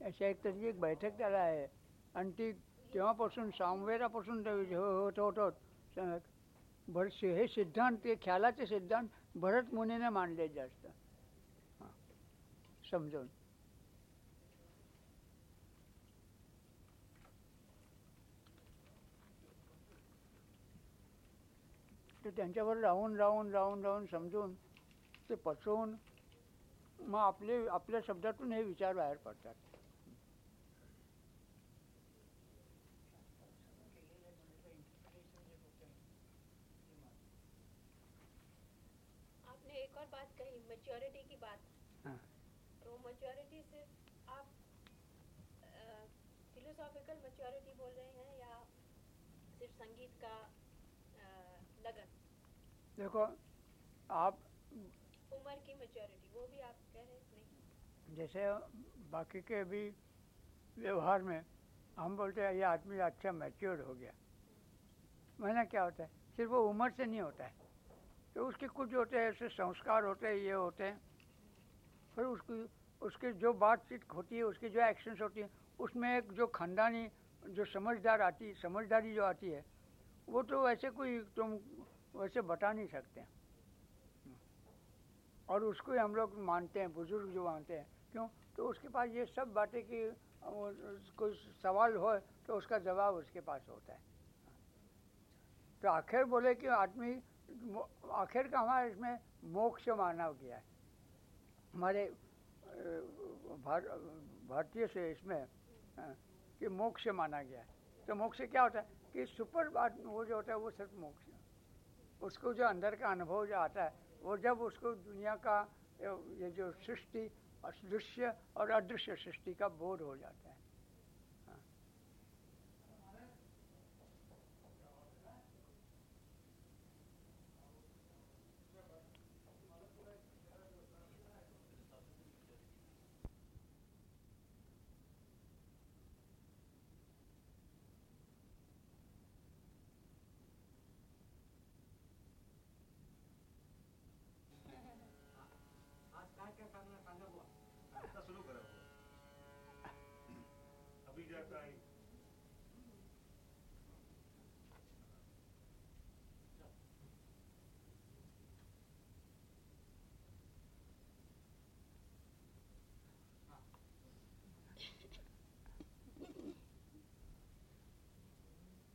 अशा एक तरी एक बैठक त्याला आहे. आणि ती तेव्हापासून सामवेरापासून होत होत होत स- बरेचसे हे सिद्धांत ते ख्यालाचे सिद्धांत भरत मुनीने मांडले जास्त. समजून. तर त्यांच्यावर राहून राहून राहून राहून समजून ते पचवून मग आपले आपल्या शब्दातून हे विचार बाहेर पडतात. आपने एक और बात कही मेच्योरिटी की बात। हाँ। तो मेच्योरिटी सिर्फ़ आप फिलोसॉफिकल मेच्योरिटी बोल रहे हैं या सिर्फ़ संगीत का अ, लगन? देखो आप उम्र की वो भी आप कह रहे हैं नहीं? जैसे बाकी के भी व्यवहार में हम बोलते हैं, ये आदमी अच्छा मैच्योर हो गया। मैंने क्या होता है? सिर्फ़ वो उम्र से नहीं होता है। तो उसके कुछ होते हैं, ऐसे संस्कार होते हैं, ये होते हैं। फिर उसकी उसकी जो बातचीत होती है, उसकी जो एक्शंस होती हैं, उसमें एक जो खानदानी जो समझदार आती, समझदारी जो आती है, वो तो वैसे कोई तुम वैसे बता नहीं सकते। और उसको हम लोग मानते हैं बुज़ुर्ग जो मानते हैं। क्यों? तो उसके पास ये सब बातें कि कोई सवाल हो तो उसका जवाब उसके पास होता है। तो आखिर बोले कि आदमी आखिर का हमारे इसमें मोक्ष माना गया है। हमारे भार, भारतीय से इसमें कि मोक्ष माना गया है। तो मोक्ष क्या होता है कि सुपर बात वो जो होता है वो सिर्फ़ मोक्ष। उसको जो अंदर का अनुभव जो आता है वो जब उसको दुनिया का ये- ये जो सृष्टि दृश्य और अदृश्य सृष्टि का बोध हो जाता है आता सुरू करा भी जाता है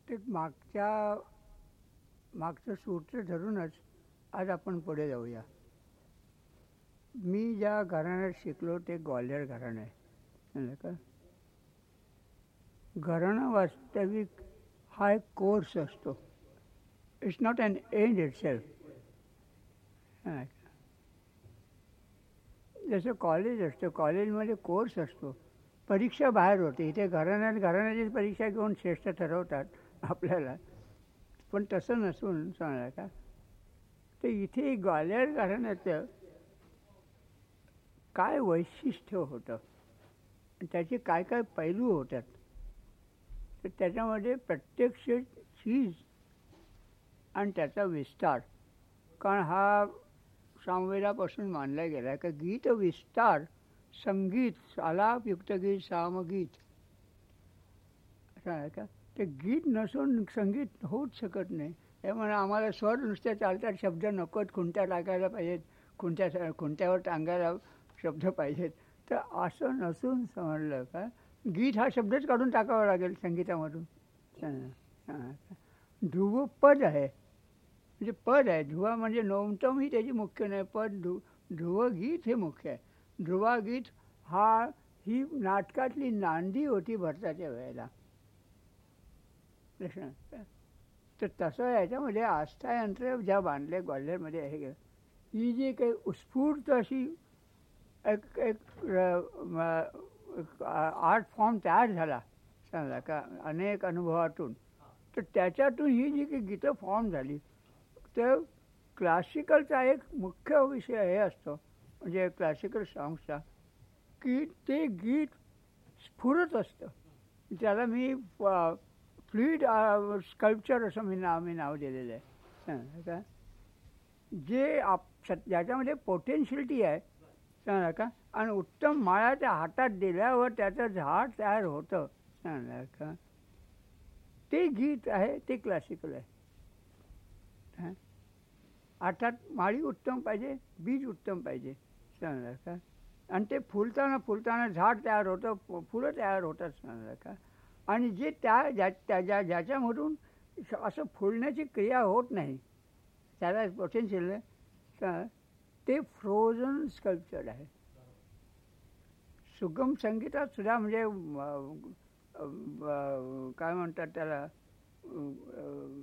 ते मागच्या मागचं सूत्र धरूनच आज आपण पुढे जाऊया. मी ज्या घराण्यात शिकलो ते ग्वालियर घराणं आहे. का? घराणं वास्तविक हा एक कोर्स असतो. It's not an end itself जसं कॉलेज असतं कॉलेजमध्ये कोर्स असतो. परीक्षा बाहेर होते. इथे घराण्यात घराण्याचीच परीक्षा घेऊन श्रेष्ठ ठरवतात आपल्याला. पण तसं नसून सांगा का? तर इथे ग्वालियर घराण्याचं काय वैशिष्ट्य होतं? त्याचे काय काय पैलू होतात तर त्याच्यामध्ये प्रत्यक्ष चीज आणि त्याचा विस्तार. कारण हा सामवेदापासून मानला गेला आहे का गीत विस्तार संगीत आलापयुक्त गीत सामगीत. असं आहे का? ते गीत नसून संगीत होऊच शकत नाही. त्यामुळे आम्हाला स्वर नुसते चालतात शब्द नकोत खुंट्या टाकायला पाहिजेत खुंट्या खुंट्यावर टांगायला शब्द पाहिजेत. तर असं नसून समजलं का? गीत हा शब्दच काढून टाकावा लागेल संगीतामधून. हां, पद आहे. म्हणजे पद आहे. ध्रुवा म्हणजे नोमटम ही त्याची मुख्य नाही. पद ध्रु ध्रुवगीत हे मुख्य आहे. ध्रुवागीत हा ही नाटकातली नांदी होती भरताच्या वेळेला. तर तसं याच्यामध्ये आस्थायंत्र ज्या बांधले ग्वाल्हेरमध्ये आहे. ही जी काही उत्स्फूर्त अशी एक एक आर्ट फॉर्म तयार झाला समजा का अनेक अनुभवातून. तर त्याच्यातून ही जी की गीतं फॉर्म झाली तर क्लासिकलचा एक मुख्य विषय हे असतो म्हणजे क्लासिकल सॉंग्सचा की ते गीत स्फुरत असतं. त्याला मी फ्लुईड स्कल्पचर असं मी नाव मी नाव दिलेलं आहे. का जे आप ज्याच्यामध्ये पोटेन्शियलिटी आहे का आणि उत्तम माळा त्या हातात दिल्यावर त्याचं झाड तयार होतं. समजलं का ते गीत आहे ते क्लासिकल आहे. अर्थात माळी उत्तम पाहिजे बीज उत्तम पाहिजे. समजलं का आणि ते फुलताना फुलताना झाड तयार होतं फुलं तयार होतात. समजलं का आणि जे त्या ज्या त्या- ज्या ज्याच्यामधून असं फुलण्याची क्रिया होत नाही त्याला पोटेन्शियल आहे. ते फ्रोझन स्कल्पचर आहे. सुगम संगीतात सुद्धा म्हणजे काय म्हणतात त्याला अं,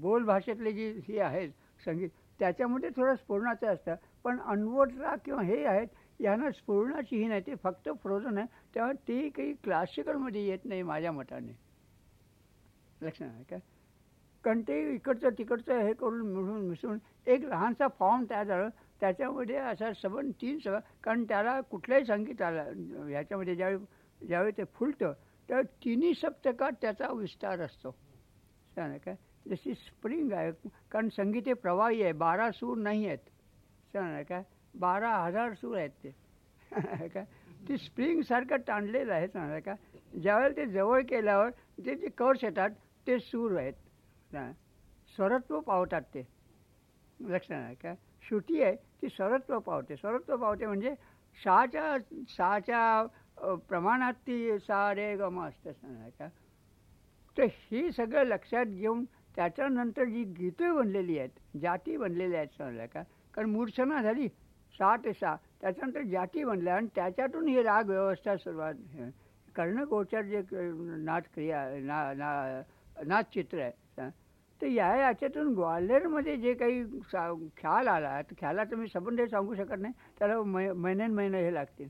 बोल भाषेतले जी ही आहेत संगीत त्याच्यामध्ये थोडं स्फुरणाचं असतं. पण अनवटरा किंवा हे आहेत यांना स्फुरणाची ही नाही ते फक्त फ्रोझन आहे. तेव्हा ते काही क्लासिकलमध्ये येत नाही माझ्या मताने. लक्षात आहे का? कारण ते इकडचं तिकडचं हे करून मिळून मिसळून एक लहानसा फॉर्म तयार झालं. त्याच्यामध्ये असा सबन तीन सब कारण त्याला कुठल्याही संगीताला ह्याच्यामध्ये ज्यावेळी ज्यावेळी ते फुलतं त्यावेळी तिन्ही सप्तकात त्याचा विस्तार असतो. काय जशी स्प्रिंग आहे कारण संगीत हे प्रवाही आहे बारा सूर नाही आहेत. सांगा काय बारा हजार सूर आहेत ते. काय ती स्प्रिंगसारखं ताणलेलं आहे सांगा का ज्यावेळेला ते जवळ केल्यावर ते जे कर्स येतात ते सूर आहेत. स्वरत्व पावतात ते. लक्षात आहे का? श्रुती आहे ती स्वरत्व पावते स्वरत्व पावते म्हणजे सहाच्या सहाच्या प्रमाणात ती सा रे ग असते का? तर ही सगळं लक्षात घेऊन त्याच्यानंतर जी गीतं बनलेली आहेत जाती बनलेल्या आहेत समजल्या का? कारण मूर्छना झाली सहा ते सहा त्याच्यानंतर जाती बनल्या आणि त्याच्यातून ही राग व्यवस्था सुरुवात कर्णगोचर जे नाच नाटक्रिया ना ना नाचचित्र आहे तर या याच्यातून ग्वाल्हेरमध्ये जे काही सा ख्याल आला तर ख्यालाचं मी संबंध सांगू शकत नाही त्याला मै महिन्यान महिने हे लागतील.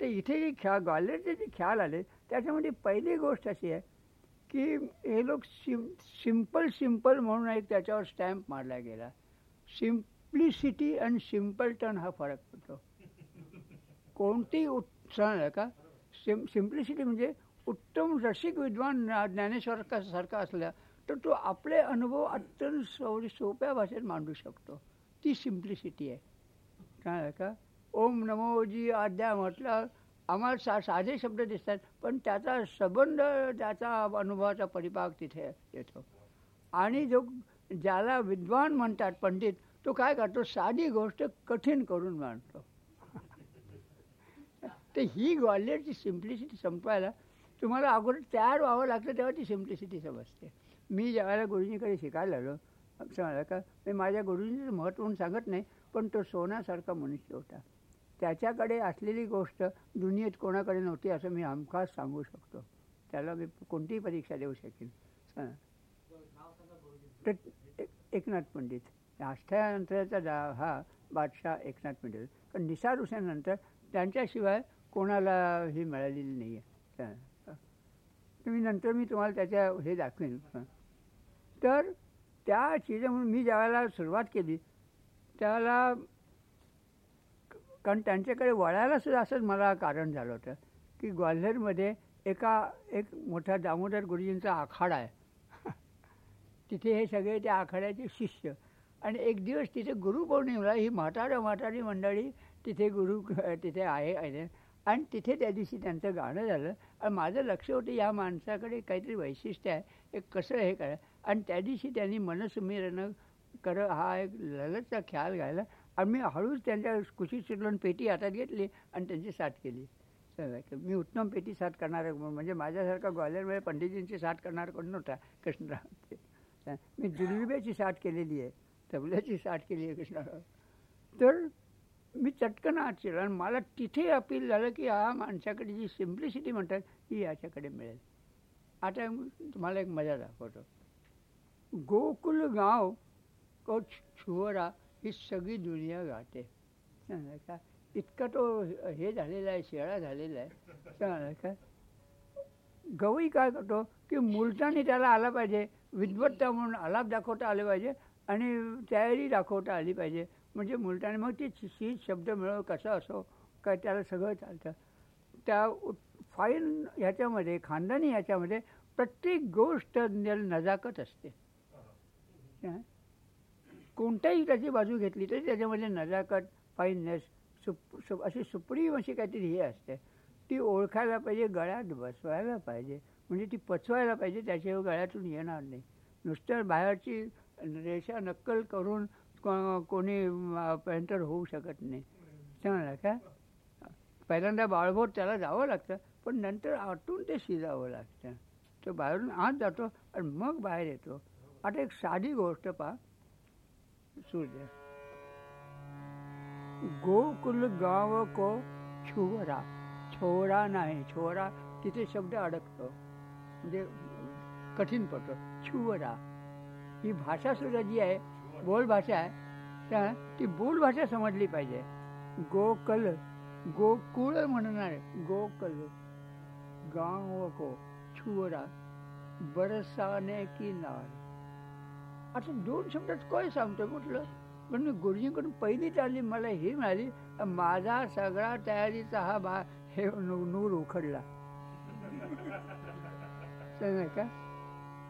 तर इथे जे ख्या ग्वाल्हेरचे जे ख्याल आले त्याच्यामध्ये पहिली गोष्ट अशी आहे की हे लोक सिम सिंपल सिंपल म्हणून एक त्याच्यावर स्टॅम्प मारला गेला. सिम्प्लिसिटी सिंपल सिम्पलटन हा फरक पडतो कोणती उत्सण आहे का? सिम सिम्प्लिसिटी म्हणजे उत्तम रसिक विद्वान ज्ञानेश्वर सारखा असला तर तो आपले अनुभव अत्यंत सो सोप्या भाषेत मांडू शकतो. ती सिम्प्लिसिटी आहे. काय आहे का? ओम नमोजी आद्या म्हटलं आम्हाला सा साधे शब्द दिसतात पण त्याचा संबंध त्याचा अनुभवाचा परिपाक तिथे येतो. आणि जो ज्याला विद्वान म्हणतात पंडित तो काय करतो? साधी गोष्ट कठीण करून मांडतो. तर ही ग्वाल्हेरची सिम्प्लिसिटी संपवायला तुम्हाला अगोदर तयार व्हावं लागतं तेव्हा ती सिम्प्लिसिटी समजते. मी ज्यावेळेला गुरुजींकडे शिकायला आलो समजा का मी माझ्या गुरुजींचं महत्त्व म्हणून सांगत नाही पण तो सोन्यासारखा मनुष्य होता. त्याच्याकडे असलेली गोष्ट दुनियेत कोणाकडे नव्हती असं मी हमखास सांगू शकतो. त्याला मी कोणतीही परीक्षा देऊ शकेन. हां. तर एक- एकनाथ पंडित. आष्टानंतरचा जा हा बादशाह एकनाथ पंडित. पण निसार हुसेननंतर त्यांच्याशिवाय कोणाला ही मिळालेली नाही आहे तुम्ही नंतर मी तुम्हाला त्याच्या हे दाखवेन. तर त्या चीज म्हणून मी ज्यावेळेला सुरुवात केली त्यावेळेला कारण त्यांच्याकडे वळायला सुद्धा असंच मला कारण झालं होतं की ग्वाल्हेरमध्ये एका एक मोठा दामोदर गुरुजींचा आखाडा आहे. तिथे हे सगळे त्या आखाड्याचे शिष्य. आणि एक दिवस तिथे गुरुपौर्णिमेला ही म्हातारं म्हातारी मंडळी तिथे गुरु तिथे आहे आहे. आणि तिथे त्या दिवशी त्यांचं गाणं झालं. आणि माझं लक्ष होतं या माणसाकडे काहीतरी वैशिष्ट्य आहे. एक कसं हे करा आणि त्या दिवशी त्यांनी मनसुमिरण कर हा एक ललतचा ख्याल घायला आणि मी हळूच त्यांच्या कुशीत शिरलून पेटी हातात घेतली आणि त्यांची साथ केली. तर मी उत्तम पेटी साथ करणार म्हणजे माझ्यासारखा ग्वाल्हेरमध्ये पंडितजींची साथ करणार कोण नव्हता कृष्णराव. मी दुर्लिबेची साठ केलेली आहे तबल्याची साठ केली आहे कृष्णराव. तर मी चटकन आत शिरलो आणि मला तिथे अपील झालं की हा माणसाकडे जी सिम्प्लिसिटी म्हणतात ती याच्याकडे मिळेल. आता तुम्हाला एक मजा दाखवतो. गोकुल गाव को छुवरा ही सगळी दुनिया गाते. का? इतका तो हे झालेला आहे शेळा झालेला आहे. समजलं का? गवई काय करतो? की मुलतानी त्याला आला पाहिजे विद्वत्ता म्हणून आलाप दाखवता आले पाहिजे आणि तयारी दाखवता आली पाहिजे. म्हणजे मुलतानी मग ती शीत शब्द मिळव कसं असो काय त्याला सगळं चालतं. त्या फाईन ह्याच्यामध्ये खानदानी ह्याच्यामध्ये प्रत्येक गोष्ट नजाकत असते. हं? कोणत्याही त्याची बाजू घेतली तरी त्याच्यामध्ये नजाकत फाईननेस सुप सुप अशी सुप्रीम अशी काहीतरी हे असते. ती ओळखायला पाहिजे गळ्यात बसवायला पाहिजे. म्हणजे ती पचवायला पाहिजे त्याशिवाय गळ्यातून येणार नाही. नुसतं बाहेरची रेषा नक्कल करून कोणी पेंटर होऊ शकत नाही. समजलं का? पहिल्यांदा बाळभोर त्याला जावं लागतं पण नंतर आतून ते शिजावं लागतं. तो बाहेरून आत जातो आणि मग बाहेर येतो. आता एक साधी गोष्ट पा सूर्य गोकुल गाव को छुवरा छोरा नाही. छोरा तिथे शब्द अडकतो. म्हणजे कठीण पडतो. छुवरा ही भाषा सुद्धा जी आहे बोल भाषा आहे त्या ती बोल भाषा समजली पाहिजे. गोकल गोकुळ म्हणणार गोकल. गाव को छुवरा बरसाने की नार आता दोन शब्दात काय सांगतो म्हटलं? पण मी गुरुजींकडून पहिली आली मला ही मिळाली माझा सगळा तयारीचा हा भा हे नू- नूर उखडला. नाही का?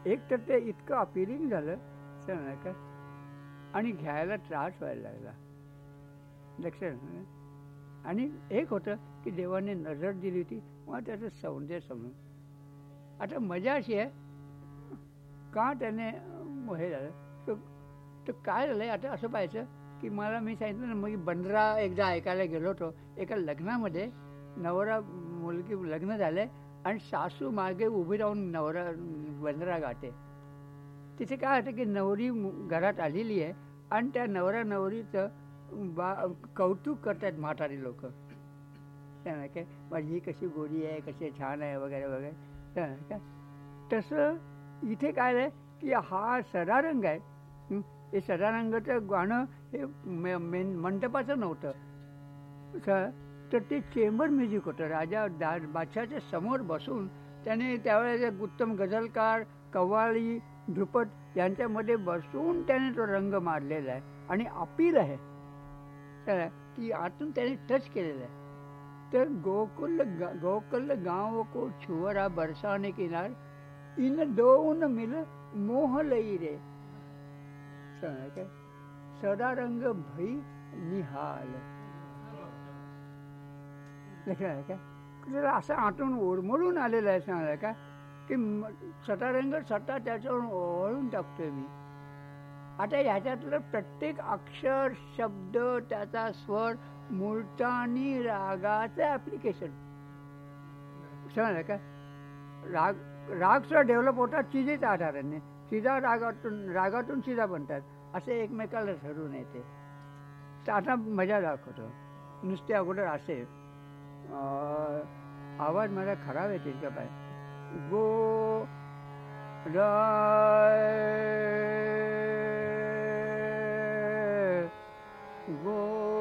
एक तर ते इतकं अपिलिंग झालं नाही का? आणि घ्यायला त्रास व्हायला लागला. लक्षात आणि एक होतं की देवाने नजर दिली होती मग त्याचं सौंदर्य समजून आता मजा अशी आहे का त्याने मग हे झालं. तर तर काय झालंय आता असं पाहायचं की मला मी सांगितलं ना मग बंदरा एकदा ऐकायला गेलो होतो. एका लग्नामध्ये नवरा मुलगी लग्न झाले आणि सासू मागे उभी राहून नवरा बंदरा गाते तिथे काय होतं की नवरी घरात आलेली आहे आणि त्या नवरा नवरीचं बा कौतुक करतात म्हातारी लोक. काय काय? माझी ही कशी गोरी आहे कशी छान आहे वगैरे वगैरे. का तसं इथे काय आहे की हा सदारंग आहे. हे? सदारंगाचं गाणं हे मेन मंडपाचं नव्हतं. स- तर ते चेंबर म्युझिक होतं. राजा दा बादशाच्या समोर बसून त्याने त्यावेळेस उत्तम गझलकार कव्वाली ध्रुपद यांच्यामध्ये बसून त्याने तो रंग मारलेला आहे आणि अपील आहे. की आतून त्याने टच केलेलं आहे. तर गोकुल गा- गोकुल गाव को छुवरा बरसाने किनार इन दोन मिल मोह लई रे सदा रंग भई निहाल। लक्षात आहे का त्याला असं आतून ओरमळून आलेलं आहे सांगायला का की म- सटारंग सटा त्याच्यावर ओळून टाकतोय मी. आता ह्याच्यातलं प्रत्येक अक्षर शब्द त्याचा स्वर मुलतानी रागाचं ॲप्लिकेशन समजलं का राग राग सुद्धा डेव्हलप होतात चिजेच्या आधाराने चिजा रागातून रागातून चिजा बनतात. असे एकमेकाला ठरून येते. तर आता मजा दाखवतो. नुसते अगोदर असे. आवाज माझा खराब येते का पाय गो रा गो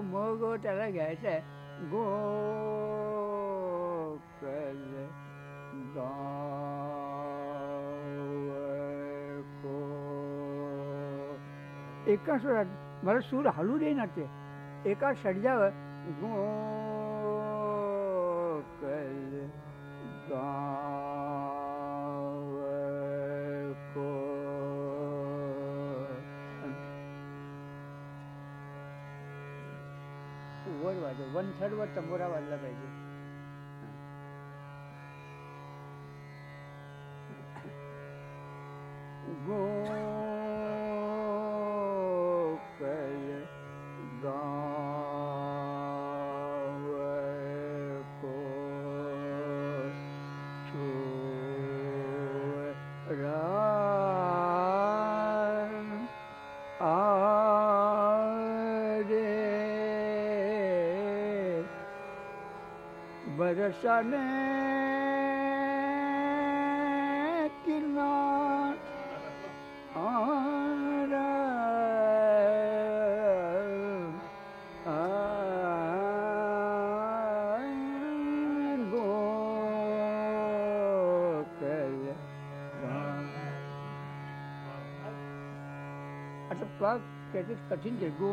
तो मग त्याला घ्यायचा आहे गो कल एका सुरात मला सूर हलू देईना ते. एका षडजावर गो वाजव वर तंबोरा वाजला पाहिजे. बरसने किनार आरा। गोकल आता पाक त्याच्यात कठीण आहे गो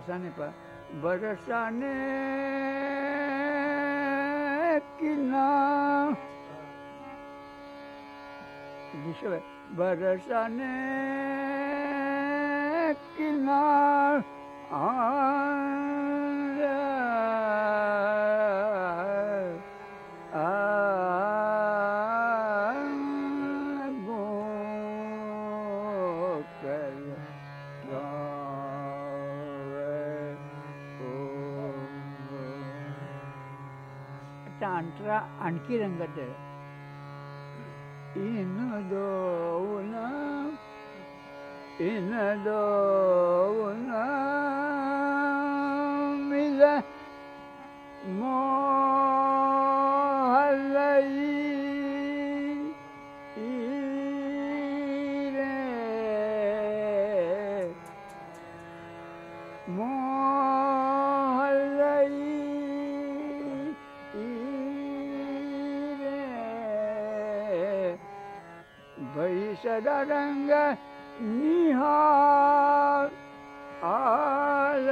बरसाने पा बरसाने किना दिशो बरसाने आणखी रंगत रंग निहार आल।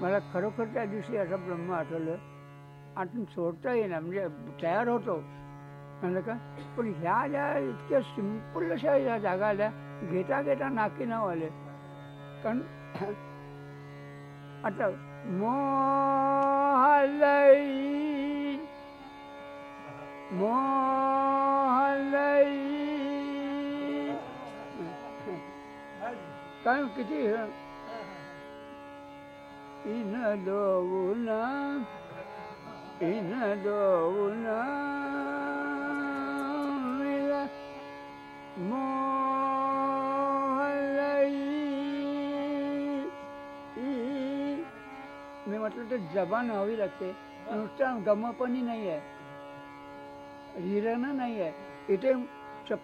मला खरोखर त्या दिवशी असं ब्रह्म आठवलं. आतून सोडता येईना म्हणजे तयार होतो. म्हणलं का? पण ह्या ज्या इतक्या सिंपल अशा या जागा आल्या घेता घेता नाकी नाव आले कारण आता मोहलई मोहलई कारण किती इन दोन इन दोन मिल म्हटलं तर जबान हवी लागते. नुसतं गमपणी नाही आहे हिरणं नाही आहे इथे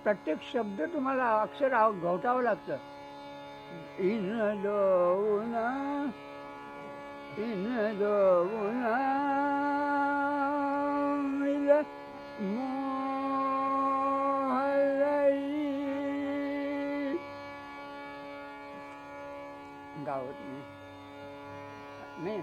प्रत्येक शब्द तुम्हाला अक्षर घोटावं लागतं. इन दो इन दोन गावत नाही.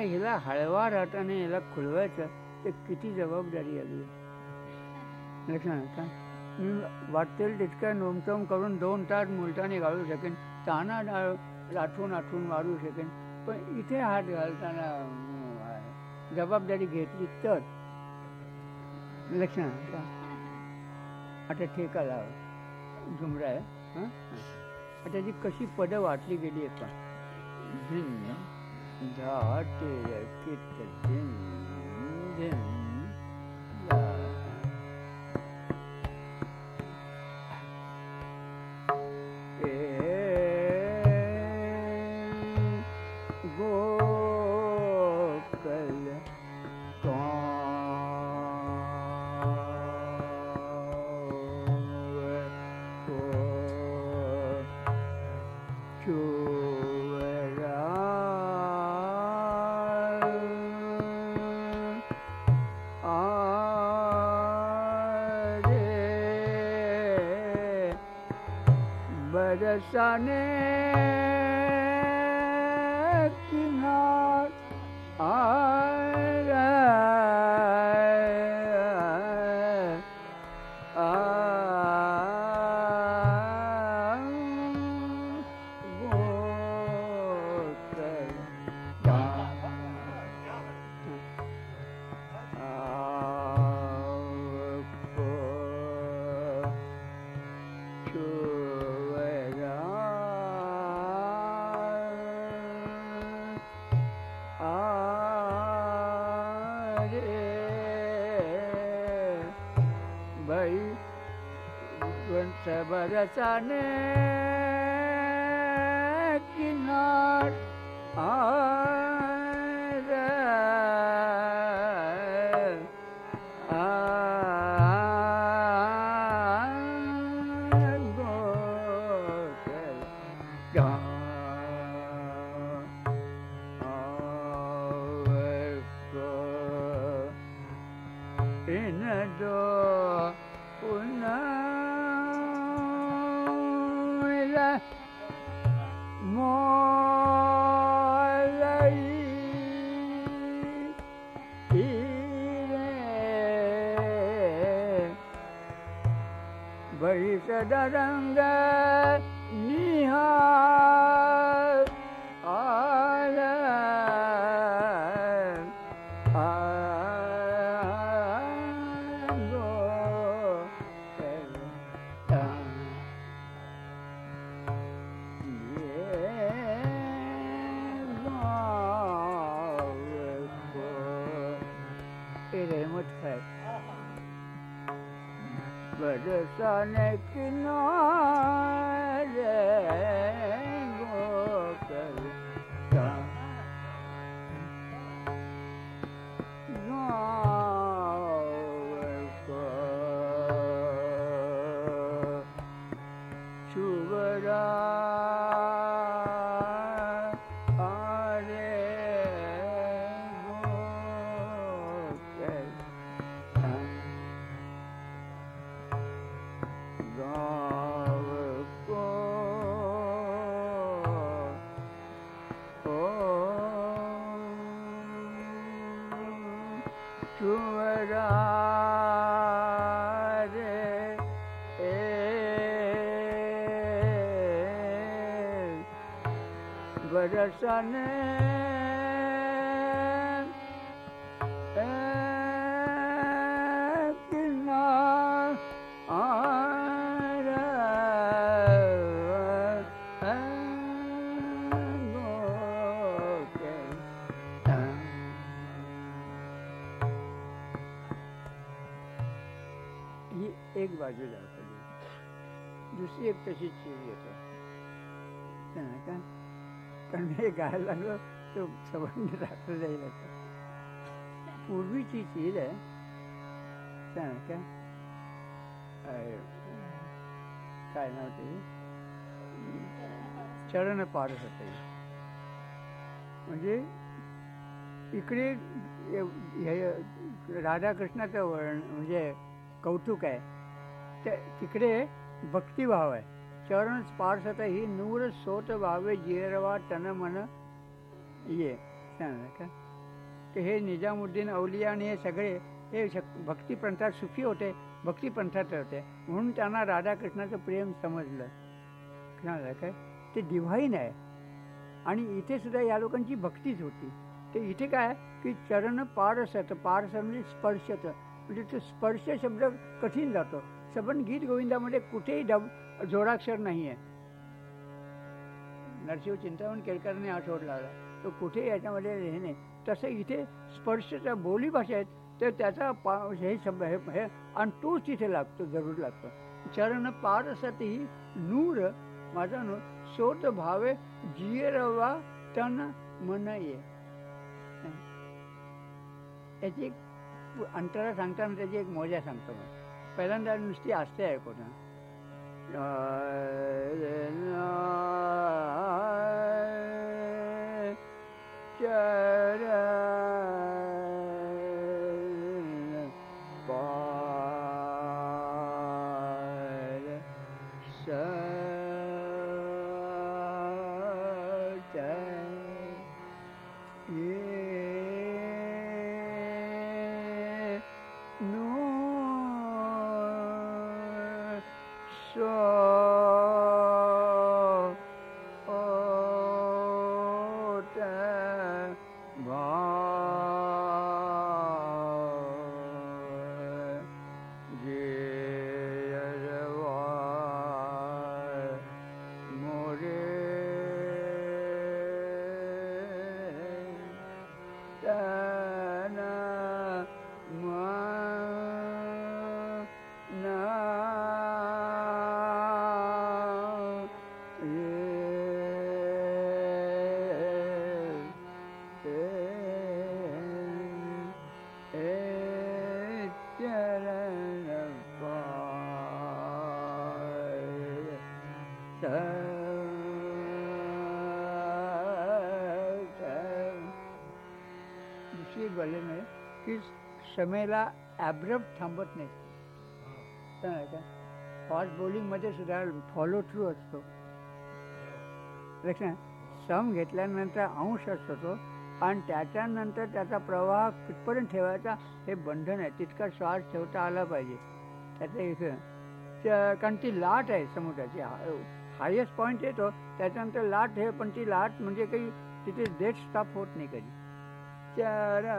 आता हिला हळवा राहताना हिला खुलवायचं ते किती जबाबदारी आली लक्षात का? मी वाटतील तितक्या नोमचोम करून दोन तास मुलतानी घालू शकेन ताना आठवून आठवून मारू शकेन पण इथे हात घालताना जबाबदारी घेतली तर. लक्षात का आता. ठेका लाव झुमरा आहे हं? आता ती कशी पदं वाटली गेली आहेत का झिन झाटे कित झिन बरसाने बरसाने da da चुमरा रे दुसरी एक तशीच चीज येते. का कारण हे गायला लागलं तो संबंध रात्र जाईल पूर्वीची चीज आहे. सांग का काय नाव ते? चरण पार होते म्हणजे इकडे हे- राधाकृष्णाचं वर्ण म्हणजे कौतुक आहे. त्या तिकडे भक्तिभाव आहे. चरण स्पार्शत ही नूर सोत वावे जिरवा तन मन. ये का? ते हे निजामुद्दीन अवलिया आणि हे सगळे हे शक भक्तिपंथात सुखी होते भक्तिपंथात होते. म्हणून त्यांना राधाकृष्णाचं प्रेम समजलं. कळलं काय ते डिव्हाईन आहे. आणि इथे सुद्धा या लोकांची भक्तीच होती. ते इथे काय? की चरण पारसत पारस म्हणजे स्पर्शत. म्हणजे तो स्पर्श शब्द कठीण जातो. सबन गीत गोविंदामध्ये कुठेही डब जोडाक्षर नाही आहे नरशिव चिंतामण केळकरने हा शोध लावला. तो कुठेही याच्यामध्ये हे नाही. तसं इथे स्पर्शच्या बोलीभाषा आहेत तर त्याचा पा हे शब्द हे आणि तोच तिथे लागतो जरूर लागतो. चरण पारसत ही नूर माझा नूर सोत भावे जिरवा तन मन ये याची अंतरा सांगताना त्याची एक मोजा सांगतो मग पहिल्यांदा नुसती असते ऐकू uh, ॲब्रप्ट थांबत नाही. काय का? फास्ट बॉलिंगमध्ये सुद्धा फॉलो थ्रू असतो. लक्षात? सम घेतल्यानंतर अंश असतो तो आणि त्याच्यानंतर त्याचा प्रवाह कितपर्यंत ठेवायचा हे बंधन आहे. तितका श्वास ठेवता आला पाहिजे. त्याचं एक कारण ती लाट आहे समुद्राची. हायेस्ट पॉईंट येतो त्याच्यानंतर लाट हे पण ती लाट म्हणजे काही तिथे डेट स्टॉप होत नाही कधी. चरण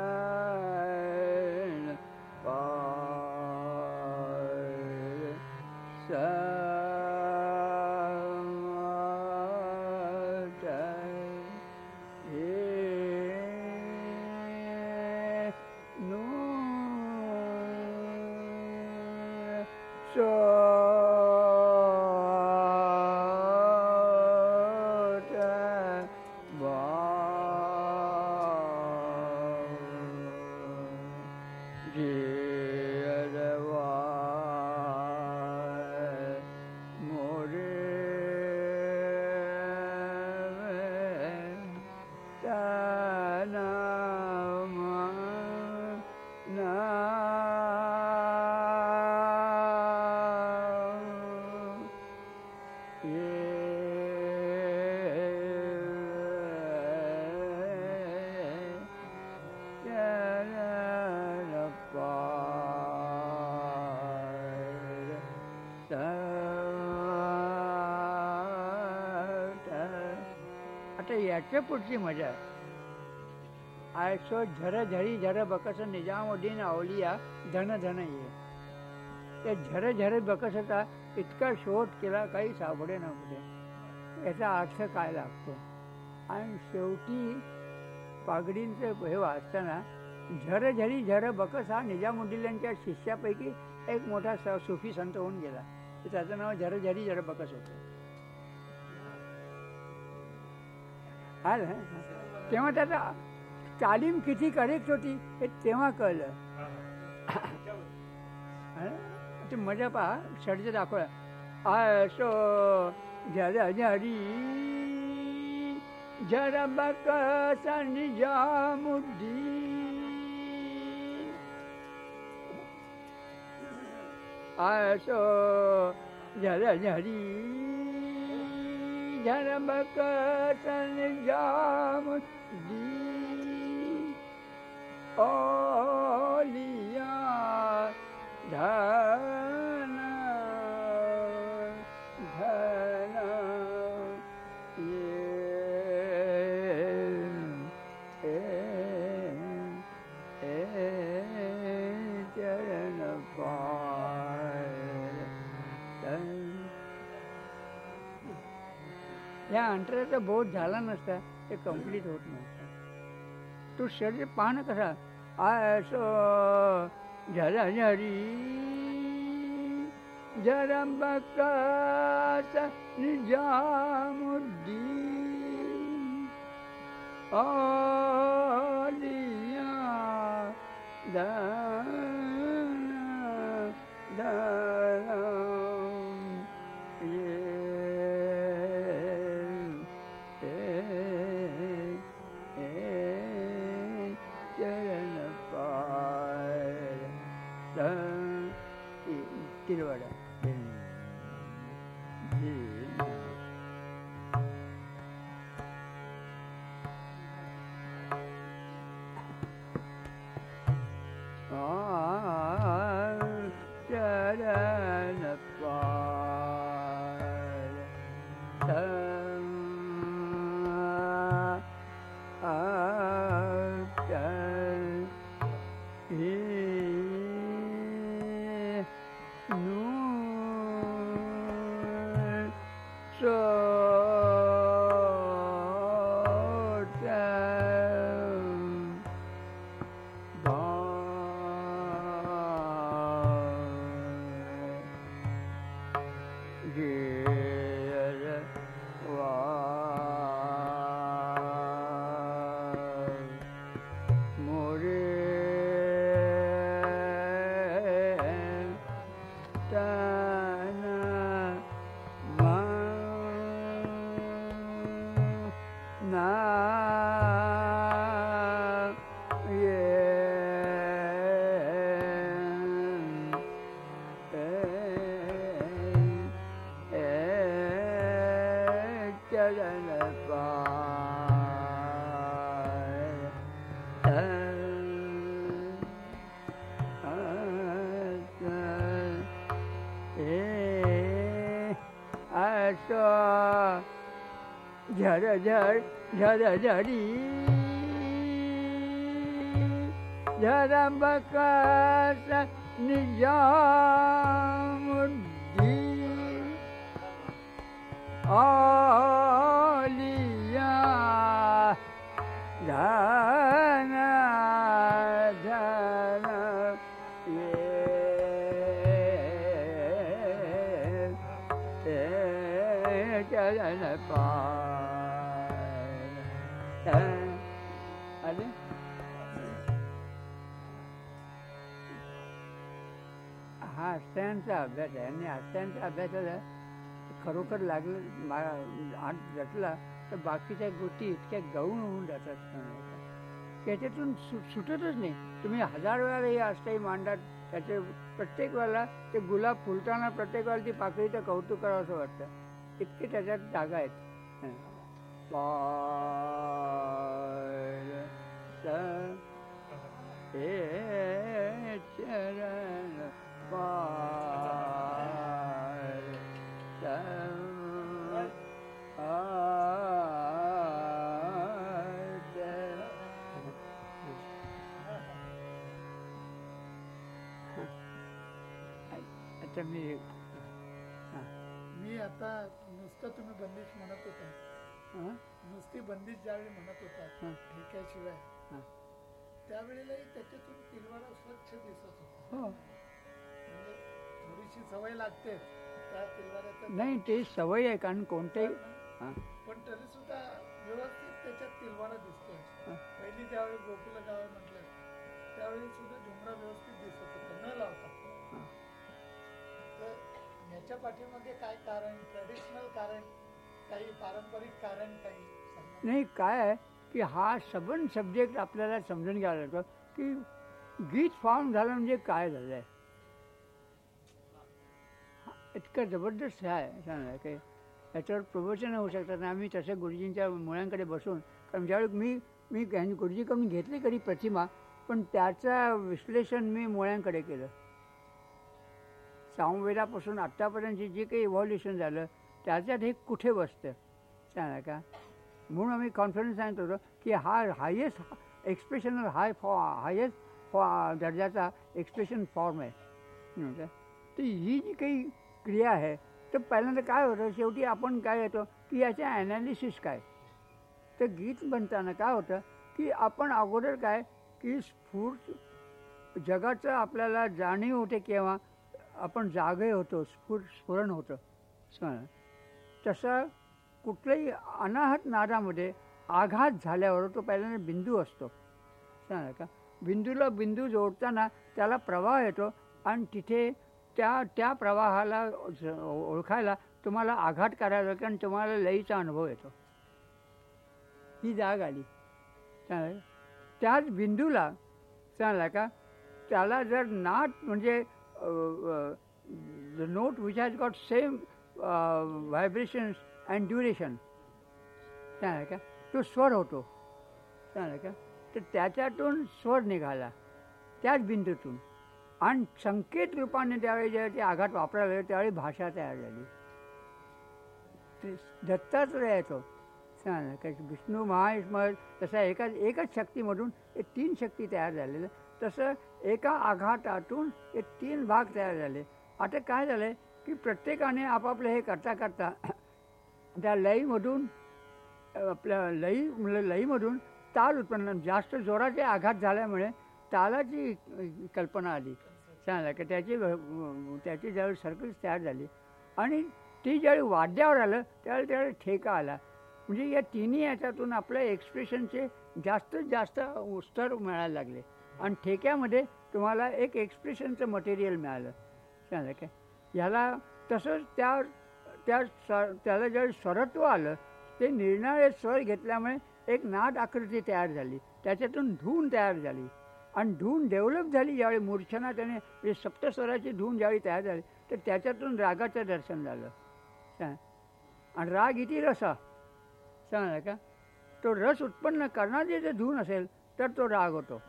पार आयसो झर झरी झर बकस निजामुद्दीन अवलिया धन धन ये. त्या झर झर बकसचा इतका शोध केला काही सापडे नव्हते. याचा अर्थ काय लागतो? आणि शेवटी पागडींचं हे वाचताना झर झरी झर बकस हा निजामुद्दीलांच्या शिष्यापैकी एक मोठा स सुफी संत होऊन गेला. त्याचं नाव झर झरी झर बकस होतं. आलं तेव्हा त्याचा तालीम किती करेक्ट होती हे तेव्हा कळलं? ते मजा पहा षडज दाखवला आसो जरा झरी जरा बकसा निजामुद्दीन आसो जरा झरी जरा बकसा निजामुद्दीन ओलिया धन धन ये ए, ए, चरण पाय या अंतराचा बोध झाला नसता ते कंप्लीट होत नाही तो शरीर पाहणं कसा आसो झरा झरी जरा बकास निजामुद्दीन। आलिया दान दान। झर झर झरी झर बकस हा अभ्यास आहे. आणि हस्त्यांच्या अभ्यासाला खरोखर लागलं मा आत जटला तर बाकीच्या गोष्टी इतक्या गौण होऊन जातात. त्याच्यातून सुट सुटतच नाही. तुम्ही हजार वेळा हे अष्टाई मांडात त्याचे प्रत्येक वेळेला ते गुलाब फुलताना प्रत्येक वेळेला ती पाकळीचं कौतुक करावं असं वाटतं. इतके त्याच्यात जागा आहेत. हं. अच्छा मी मी आता नुसतं तुम्ही बंदिश म्हणत होता हं? नुसती बंदिश ज्यावेळी म्हणत होता. ठेक्याशिवाय हं. त्यावेळेलाही त्याच्यातून तिलवाडा स्वच्छ दिसत होता हो थोडीशी सवय लागते त्या नाही ते सवय आहे कारण कोणतेही हां पण तरी सुद्धा व्यवस्थित त्याच्यात तिलवाडा दिसतोय. पहिली ज्यावेळी गोकुल गाव म्हटलं त्यावेळी सुद्धा झुमरा व्यवस्थित दिसत होता न लावता. तर याच्या पाठीमागे काय कारण ट्रेडिशनल कारण काही पारंपरिक कारण काही. नाही काय आहे की हा सबन सब्जेक्ट आपल्याला समजून घ्यावा लागतो की गीत फॉर्म झालं म्हणजे काय झालं आहे इतकं जबरदस्त आहे सांगा की याच्यावर प्रवचन होऊ शकतात आणि आम्ही तसं गुरुजींच्या मुळ्यांकडे बसून कारण ज्यावेळी मी मी गुरुजीकडून घेतली कधी प्रतिमा पण त्याचं विश्लेषण मी मुळ्यांकडे केलं. सामवेदापासून आत्तापर्यंतची जे काही इव्हॉल्युशन झालं त्याच्यात हे कुठे बसतं सांगा का? म्हणून आम्ही कॉन्फिडन्स सांगत होतो की हा highest expressional high for highest for दर्जाचा एक्सप्रेशन फॉर्म आहे. तर ही जी काही क्रिया आहे तर पहिल्यांदा काय होतं शेवटी आपण काय येतो की याचे ॲनालिसिस काय? तर गीत म्हणताना काय होतं की आपण अगोदर काय की स्फूर्त जगाचं आपल्याला जाणीव होते केव्हा आपण जागे होतो स्फुर स्फुरण होतं. समजा. तसं कुठल्याही अनाहत नादामध्ये आघात झाल्यावर तो पहिल्यांदा बिंदू असतो. समजा का? बिंदूला बिंदू जोडताना त्याला प्रवाह येतो आणि तिथे त्या त्या प्रवाहाला ओळखायला तुम्हाला आघात करायला लागतो आणि तुम्हाला लईचा अनुभव येतो. ही जाग आली. त्याच बिंदूला चांगला का त्याला जर नाट म्हणजे the note which has got same vibrations and duration चांगला का तो स्वर होतो. चांगला का तर त्याच्यातून स्वर निघाला. त्याच बिंदूतून. आणि संकेत रूपाने त्यावेळी ज्यावेळी ते आघात वापरायला लागले त्यावेळी भाषा तयार झाली. दत्तात्रय येतो तो विष्णू महास्मर तसा एका एकच शक्तीमधून हे तीन शक्ती तयार झालेलं. तसं एका आघातातून हे तीन भाग तयार झाले. आता काय झालं आहे की प्रत्येकाने आपापलं हे करता करता त्या लईमधून आपल्या लई म्हणजे लईमधून ताल उत्पन्न जास्त जोराचे आघात झाल्यामुळे तालाची कल्पना आली. सांगा की त्याची त्याची ज्यावेळी सर्कल्स तयार झाली. आणि ती ज्यावेळी वाद्यावर आलं त्यावेळी त्यावेळी ठेका आला. म्हणजे या तिन्ही याच्यातून आपल्या एक्सप्रेशनचे जास्तीत जास्त स्तर मिळायला लागले. आणि ठेक्यामध्ये तुम्हाला एक एक्सप्रेशनचं मटेरियल मिळालं. सांगा काय ह्याला तसंच त्या त्या स्वर त्याला ज्यावेळी स्वरत्व आलं ते निर्णाळे स्वर घेतल्यामुळे एक नाद आकृती तयार झाली. त्याच्यातून धून तयार झाली. आणि धून डेव्हलप झाली ज्यावेळी मूर्छना त्याने म्हणजे सप्तस्वराची धून ज्यावेळी तयार झाली तर त्याच्यातून रागाचं दर्शन झालं. काय? आणि राग इति रसा. सांगा का? तो रस उत्पन्न करणारी जर धून असेल तर तो राग होतो.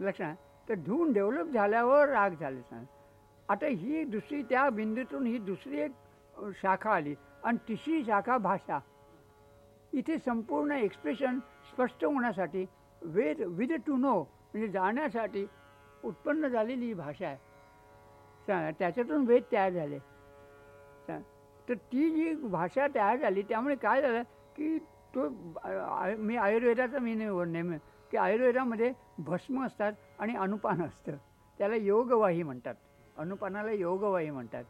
लक्षात तर धून डेव्हलप झाल्यावर राग झाले सांग. आता ही दुसरी त्या बिंदूतून ही दुसरी एक शाखा आली आणि तिसरी शाखा भाषा. इथे संपूर्ण एक्सप्रेशन स्पष्ट होण्यासाठी वेद विद टू नो म्हणजे जाण्यासाठी उत्पन्न झालेली ही भाषा आहे. चा- त्याच्यातून वेद तयार झाले. तर ती जी भाषा तयार झाली त्यामुळे काय झालं की तो मी आयुर्वेदाचा मी ने- की आयुर्वेदामध्ये भस्म असतात आणि अनुपान असतं. त्याला योगवाही म्हणतात. अनुपानाला योगवाही म्हणतात.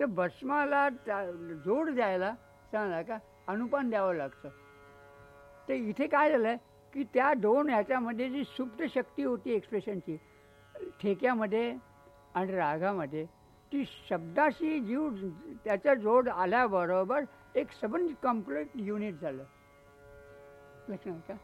तर भस्माला त्या- जोड द्यायला सांगा का अनुपान द्यावं लागतं. तर इथे काय झालं आहे की त्या दोन ह्याच्यामध्ये जी सुप्त शक्ती होती एक्सप्रेशनची ठेक्यामध्ये आणि रागामध्ये ती शब्दाशी जीव त्याचा जोड आल्याबरोबर एक सबंध कंप्लीट युनिट झालं. लक्षात का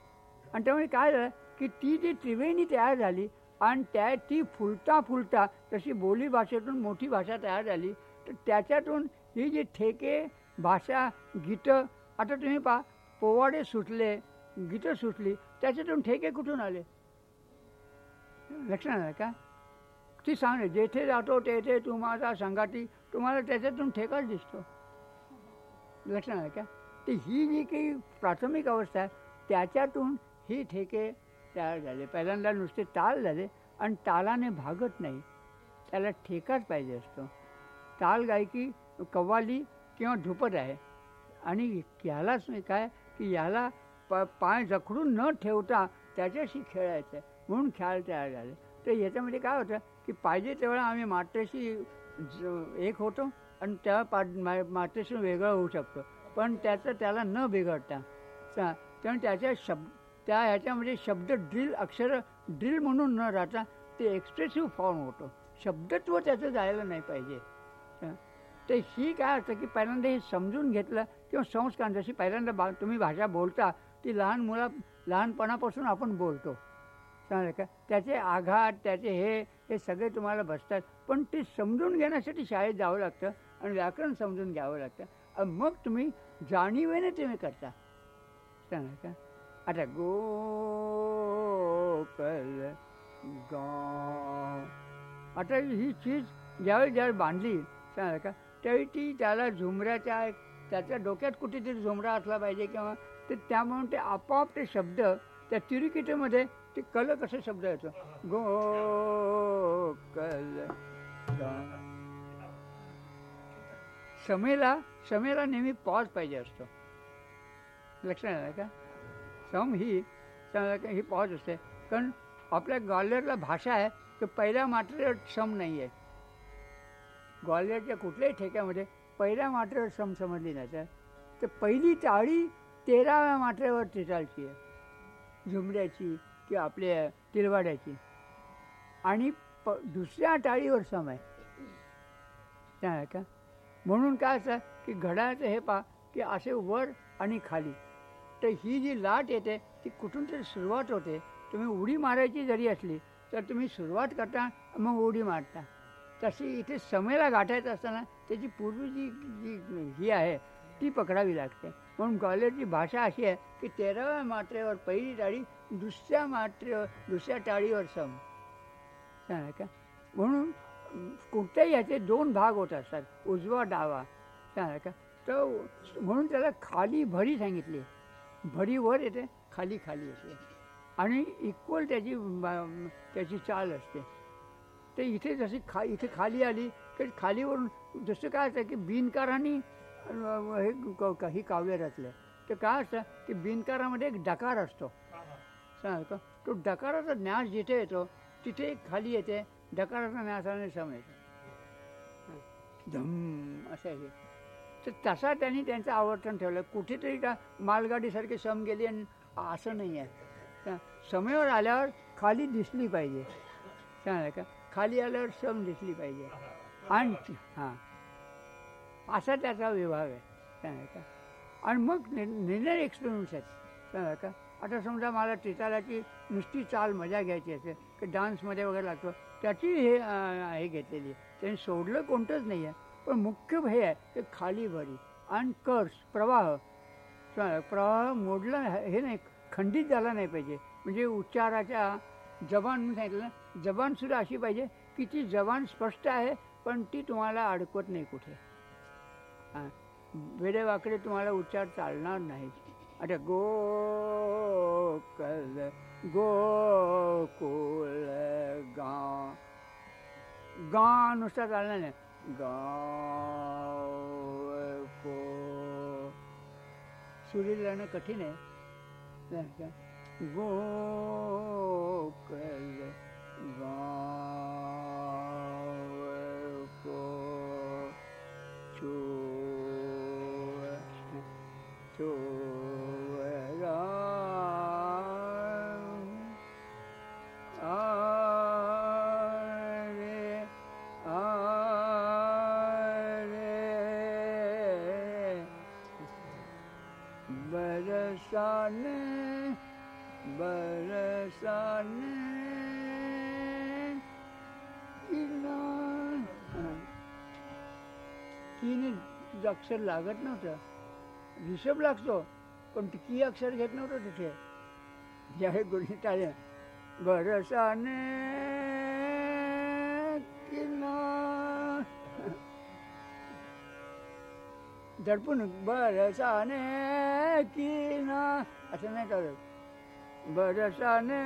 आणि त्यामुळे काय झालं की ती जी त्रिवेणी तयार झाली आणि त्या ती फुलता फुलता तशी बोली भाषेतून मोठी भाषा तयार झाली तर त्याच्यातून ही जी ठेके भाषा गीतं आता तुम्ही पहा पोवाडे सुटले गीतं सुटली त्याच्यातून ठेके कुठून आले? लक्षात आलं का? ती सांगणे जेथे जातो तेथे तुम्हाला संघाती तुम्हाला त्याच्यातून ठेकाच दिसतो. लक्षात आलं का? ती ही जी काही प्राथमिक अवस्था आहे त्याच्यातून ही ठेके तयार झाले. पहिल्यांदा नुसते ताल झाले आणि तालाने भागत नाही. त्याला ठेकाच पाहिजे असतो. ताल गायकी कव्वाली किंवा धुपत आहे. आणि यालाच नाही. काय? की याला प पाय जखडून न ठेवता त्याच्याशी खेळायचं. म्हणून खेळ तयार झाले. तर याच्यामध्ये काय होतं की पाहिजे तेवढा आम्ही मात्रेशी एक होतो आणि त्या पा मात्रेशी वेगळं होऊ शकतो. पण त्याचं त्याला न बिघडता. कारण त्याच्या शब्द त्या ह्याच्यामध्ये शब्द ड्रिल अक्षर ड्रिल म्हणून न राहता ते एक्सप्रेसिव्ह फॉर्म होतो. शब्दत्व त्याचं जायला नाही पाहिजे. तर ही काय असतं की पहिल्यांदा हे समजून घेतलं किंवा संस्कार जशी पहिल्यांदा बा तुम्ही भाषा बोलता ती लहान मुला लहानपणापासून आपण बोलतो. चांगलं का? त्याचे आघात त्याचे हे हे सगळे तुम्हाला बसतात. पण ते समजून घेण्यासाठी शाळेत जावं लागतं आणि व्याकरण समजून घ्यावं लागतं. आणि मग तुम्ही जाणीवेने तुम्ही करता. सांगा का? आता गोकल गाव. आता ही चीज ज्यावेळी ज्यावेळी बांधली चांगलं का? त्यावेळी ती त्याला झुमऱ्याच्या त्याच्या डोक्यात कुठेतरी झुमरा असला पाहिजे किंवा ते त्यामुळे ते आपोआप ते शब्द त्या तिरिकिटेमध्ये ते कल कसं शब्द येतो. गो कल समेला समेला नेहमी पॉज पाहिजे असतो. लक्षात आलं का? सम ही का ही पॉज असते. कारण आपल्या ग्वाल्हेरला भाषा आहे तर पहिल्या मात्रेवर सम नाही आहे. ग्वाल्हेरच्या कुठल्याही ठेक्यामध्ये पहिल्या मात्रेवर सम समजली नाही तर. तर पहिली टाळी तेराव्या मात्रेवर चालते आहे. झुमऱ्याची किंवा आपल्या तिलवाड्याची. आणि प दुसऱ्या टाळीवर सम आहे काय का? म्हणून काय असं की घड्याळाचं हे पा की असे वर आणि खाली. तर ही जी लाट येते ती कुठून तरी सुरुवात होते. तुम्ही उडी मारायची जरी असली तर तुम्ही सुरुवात करता मग उडी मारता. तशी इथे समेला गाठायचं असताना त्याची पूर्वी जी जी ही आहे ती पकडावी लागते. म्हणून ग्वाल्हेरची भाषा अशी आहे की तेराव्या मात्रेवर पहिली टाळी दुसऱ्या मात्रेवर दुसऱ्या टाळीवर सम. का? म्हणून कुठल्याही याचे दोन भाग होत असतात उजवा डावा. का? तर म्हणून त्याला खाली भरी सांगितली. भरी वर येते खाली खाली येते. आणि इक्वल त्याची त्याची चाल असते. तर इथे जशी खा इथे खाली आली तर खालीवरून जसं काय असतं की बिनकारांनी हे काही ही काव्य रचलं तर काय असतं? की बिनकारामध्ये एक डकार असतो. सांगतो तो डकाराचा न्यास जिथे येतो तिथे खाली येते डकाराचा न्यासाने सम येतो. धम असं हे तर तसा त्यांनी त्यांचं आवर्तन ठेवलं. कुठेतरी का मालगाडीसारखी सम गेली आणि असं नाही आहे. समेवर आल्यावर खाली दिसली पाहिजे. सांगा का खाली आल्यावर सम दिसली पाहिजे. आणि हां. असा त्याचा विभाग आहे सांगा का आणि मग नि- निर्णय एक्सपिरियन्स आहेत सांगा का आता समजा मला टिचालाची नुसती चाल मजा घ्यायची असेल की डान्समध्ये वगैरे लागतो त्याची हे हे घेतलेली आहे. त्यांनी सोडलं कोणतंच नाही आहे पण मुख्य हे आहे की खाली भरी आणि कर्स प्रवाह. प्रवाह मोडला हे नाही खंडित झाला नाही पाहिजे. म्हणजे उच्चाराच्या जबान सांगितलं ना जबानसुद्धा अशी पाहिजे की ती जबान स्पष्ट आहे पण ती तुम्हाला अडकवत नाही कुठे. वेडेवाकडे तुम्हाला उच्चार चालणार नाही. अच्छा गो कल गोकुल गाव गा. नुसता चालणार नाही. गाव को. सुरी लावणं कठीण आहे. गो का? गोकल गाव अक्षर लागत नव्हतं. हिशोब लागतो पण ती अक्षर घेत नव्हतं तिथे. ज्यावेळी गुणित आले बरसाने किनार दडपून बरसाने किना असं नाही चालत. बरसाने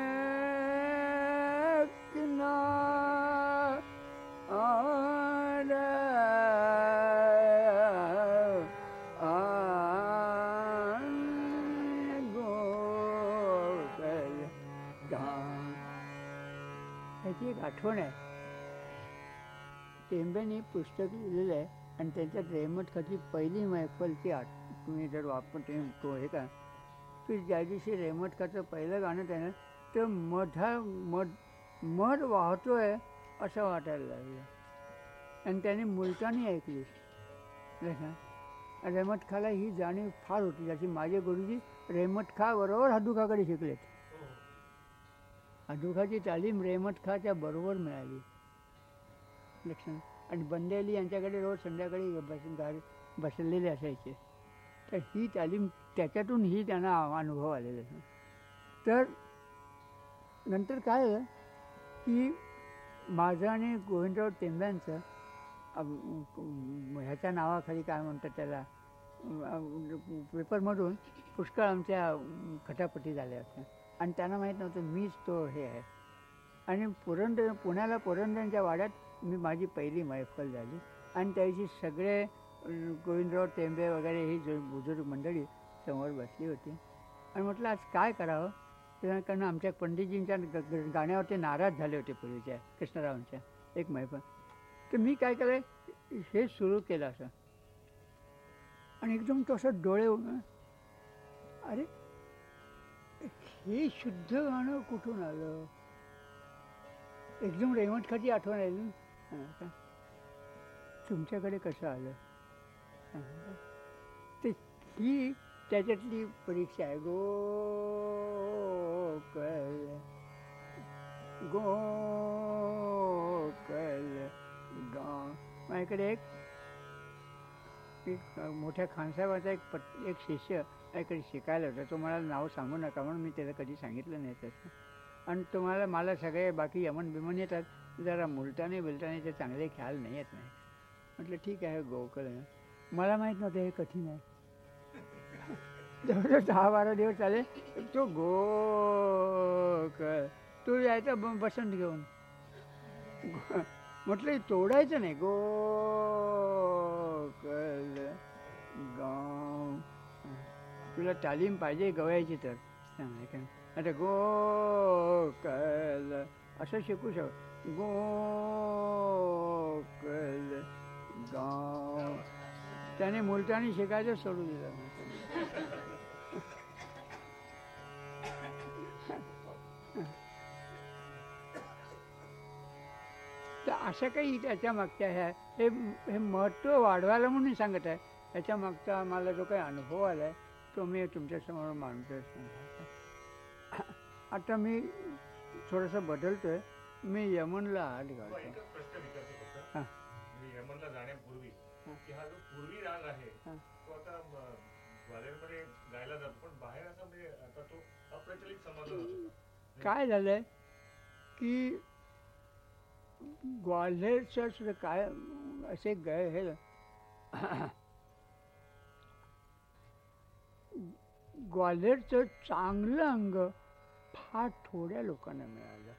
आठवण आहे. टेंबेने पुस्तक लिहिलेलं आहे आणि त्यांच्यात रेहमतखाची पहिली पहिली मैफलची आठ तुम्ही जर वापर तो हे का की ज्या दिवशी रेहमत पहिलं गाणं त्यानं तर मधा मध मध वाहतो आहे असं वाटायला लागलं. आणि त्याने मुलतानी ऐकली. नाही रेहमत खाला ही जाणीव फार होती ज्याची माझे गुरुजी रेहमत खा बरोबर हदुखाकडे शिकलेत. दुखाची तालीम रेहमत खाच्या बरोबर मिळाली. लक्षण आणि बंदेली यांच्याकडे रोज संध्याकाळी बस गाडी बसलेले असायचे. तर ही तालीम त्याच्यातून ही त्यांना अनुभव आलेला. तर नंतर काय झालं? की माझं आणि गोविंदराव टेंब्यांचं ह्याच्या नावाखाली काय म्हणतात त्याला पेपरमधून पुष्कळ आमच्या खटापटी झाल्या होत्या. आणि त्यांना माहीत नव्हतं मीच तो हे आहे. आणि पुरंदर पुण्याला पुरंदरच्या वाड्यात मी माझी पहिली मैफल झाली. आणि त्याची सगळे गोविंदराव टेंबे वगैरे ही जो बुजुर्ग मंडळी समोर बसली होती. आणि म्हटलं आज काय करावं? तेव्हा कारण आमच्या पंडितजींच्या ग- नाराज झाले होते पूर्वीच्या कृष्णरावांच्या एक मैफल. तर मी काय केलं हे सुरू केलं असं. आणि एकदम तो असं डोळे अरे हे शुद्ध गाणं कुठून आलं? एकदम रेमटखाची आठवण आली ना? का? तुमच्याकडे कसं आलं? ते ही त्याच्यातली परीक्षा आहे. गो कल गो कल गा. माझ्याकडे एक एक मोठ्या खानसाहेबाचा एक पट एक शिष्य माझ्याकडे शिकायला होतं. तो मला नाव सांगू नका म्हणून मी त्याला कधी सांगितलं नाही तसं. आणि तुम्हाला मला सगळे बाकी यमन बिमन येतात. जरा मुलताने बिलताने चांगले ख्याल नाही येत नाही. म्हटलं ठीक आहे गोकळ मला माहीत नव्हतं हे कठीण आहे. जवळजवळ दहा बारा दिवस चाले तो गोकल तू यायचा ब- बसंत घेऊन. म्हटलं तोडायचं नाही. गोकल ग तुला तालीम पाहिजे गवायची तर. सांग ऐका. आता असं शिकू शक. गोकल गाव. त्याने मुलतानी शिकायचं सोडून दिलं. तर असं काही त्याच्या मागच्या ह्या हे हे महत्त्व वाढवायला म्हणून सांगत आहे. त्याच्या मागचा मला जो काही अनुभव आला आहे तो मी तुमच्यासमोर मांडतोय आता मी थोडंसं बदलतोय. मी यमनला किंवा घालतो. एकच प्रश्न विचारतो फक्त. हा. म्हणजे यमनला जाण्यापूर्वी. की हा जो पूर्वी राग आहे. तो आता म, ग्वाल्हेरमध्ये गायला जातो. पण बाहेर असं आता तो अप्रचलित समजला जातो काय झालंय? की ग्वाल्हेरचं सुद्धा काय असे गय हे ग्वाल्हेरचं चांगलं अंग फार थोड्या लोकांना मिळालं.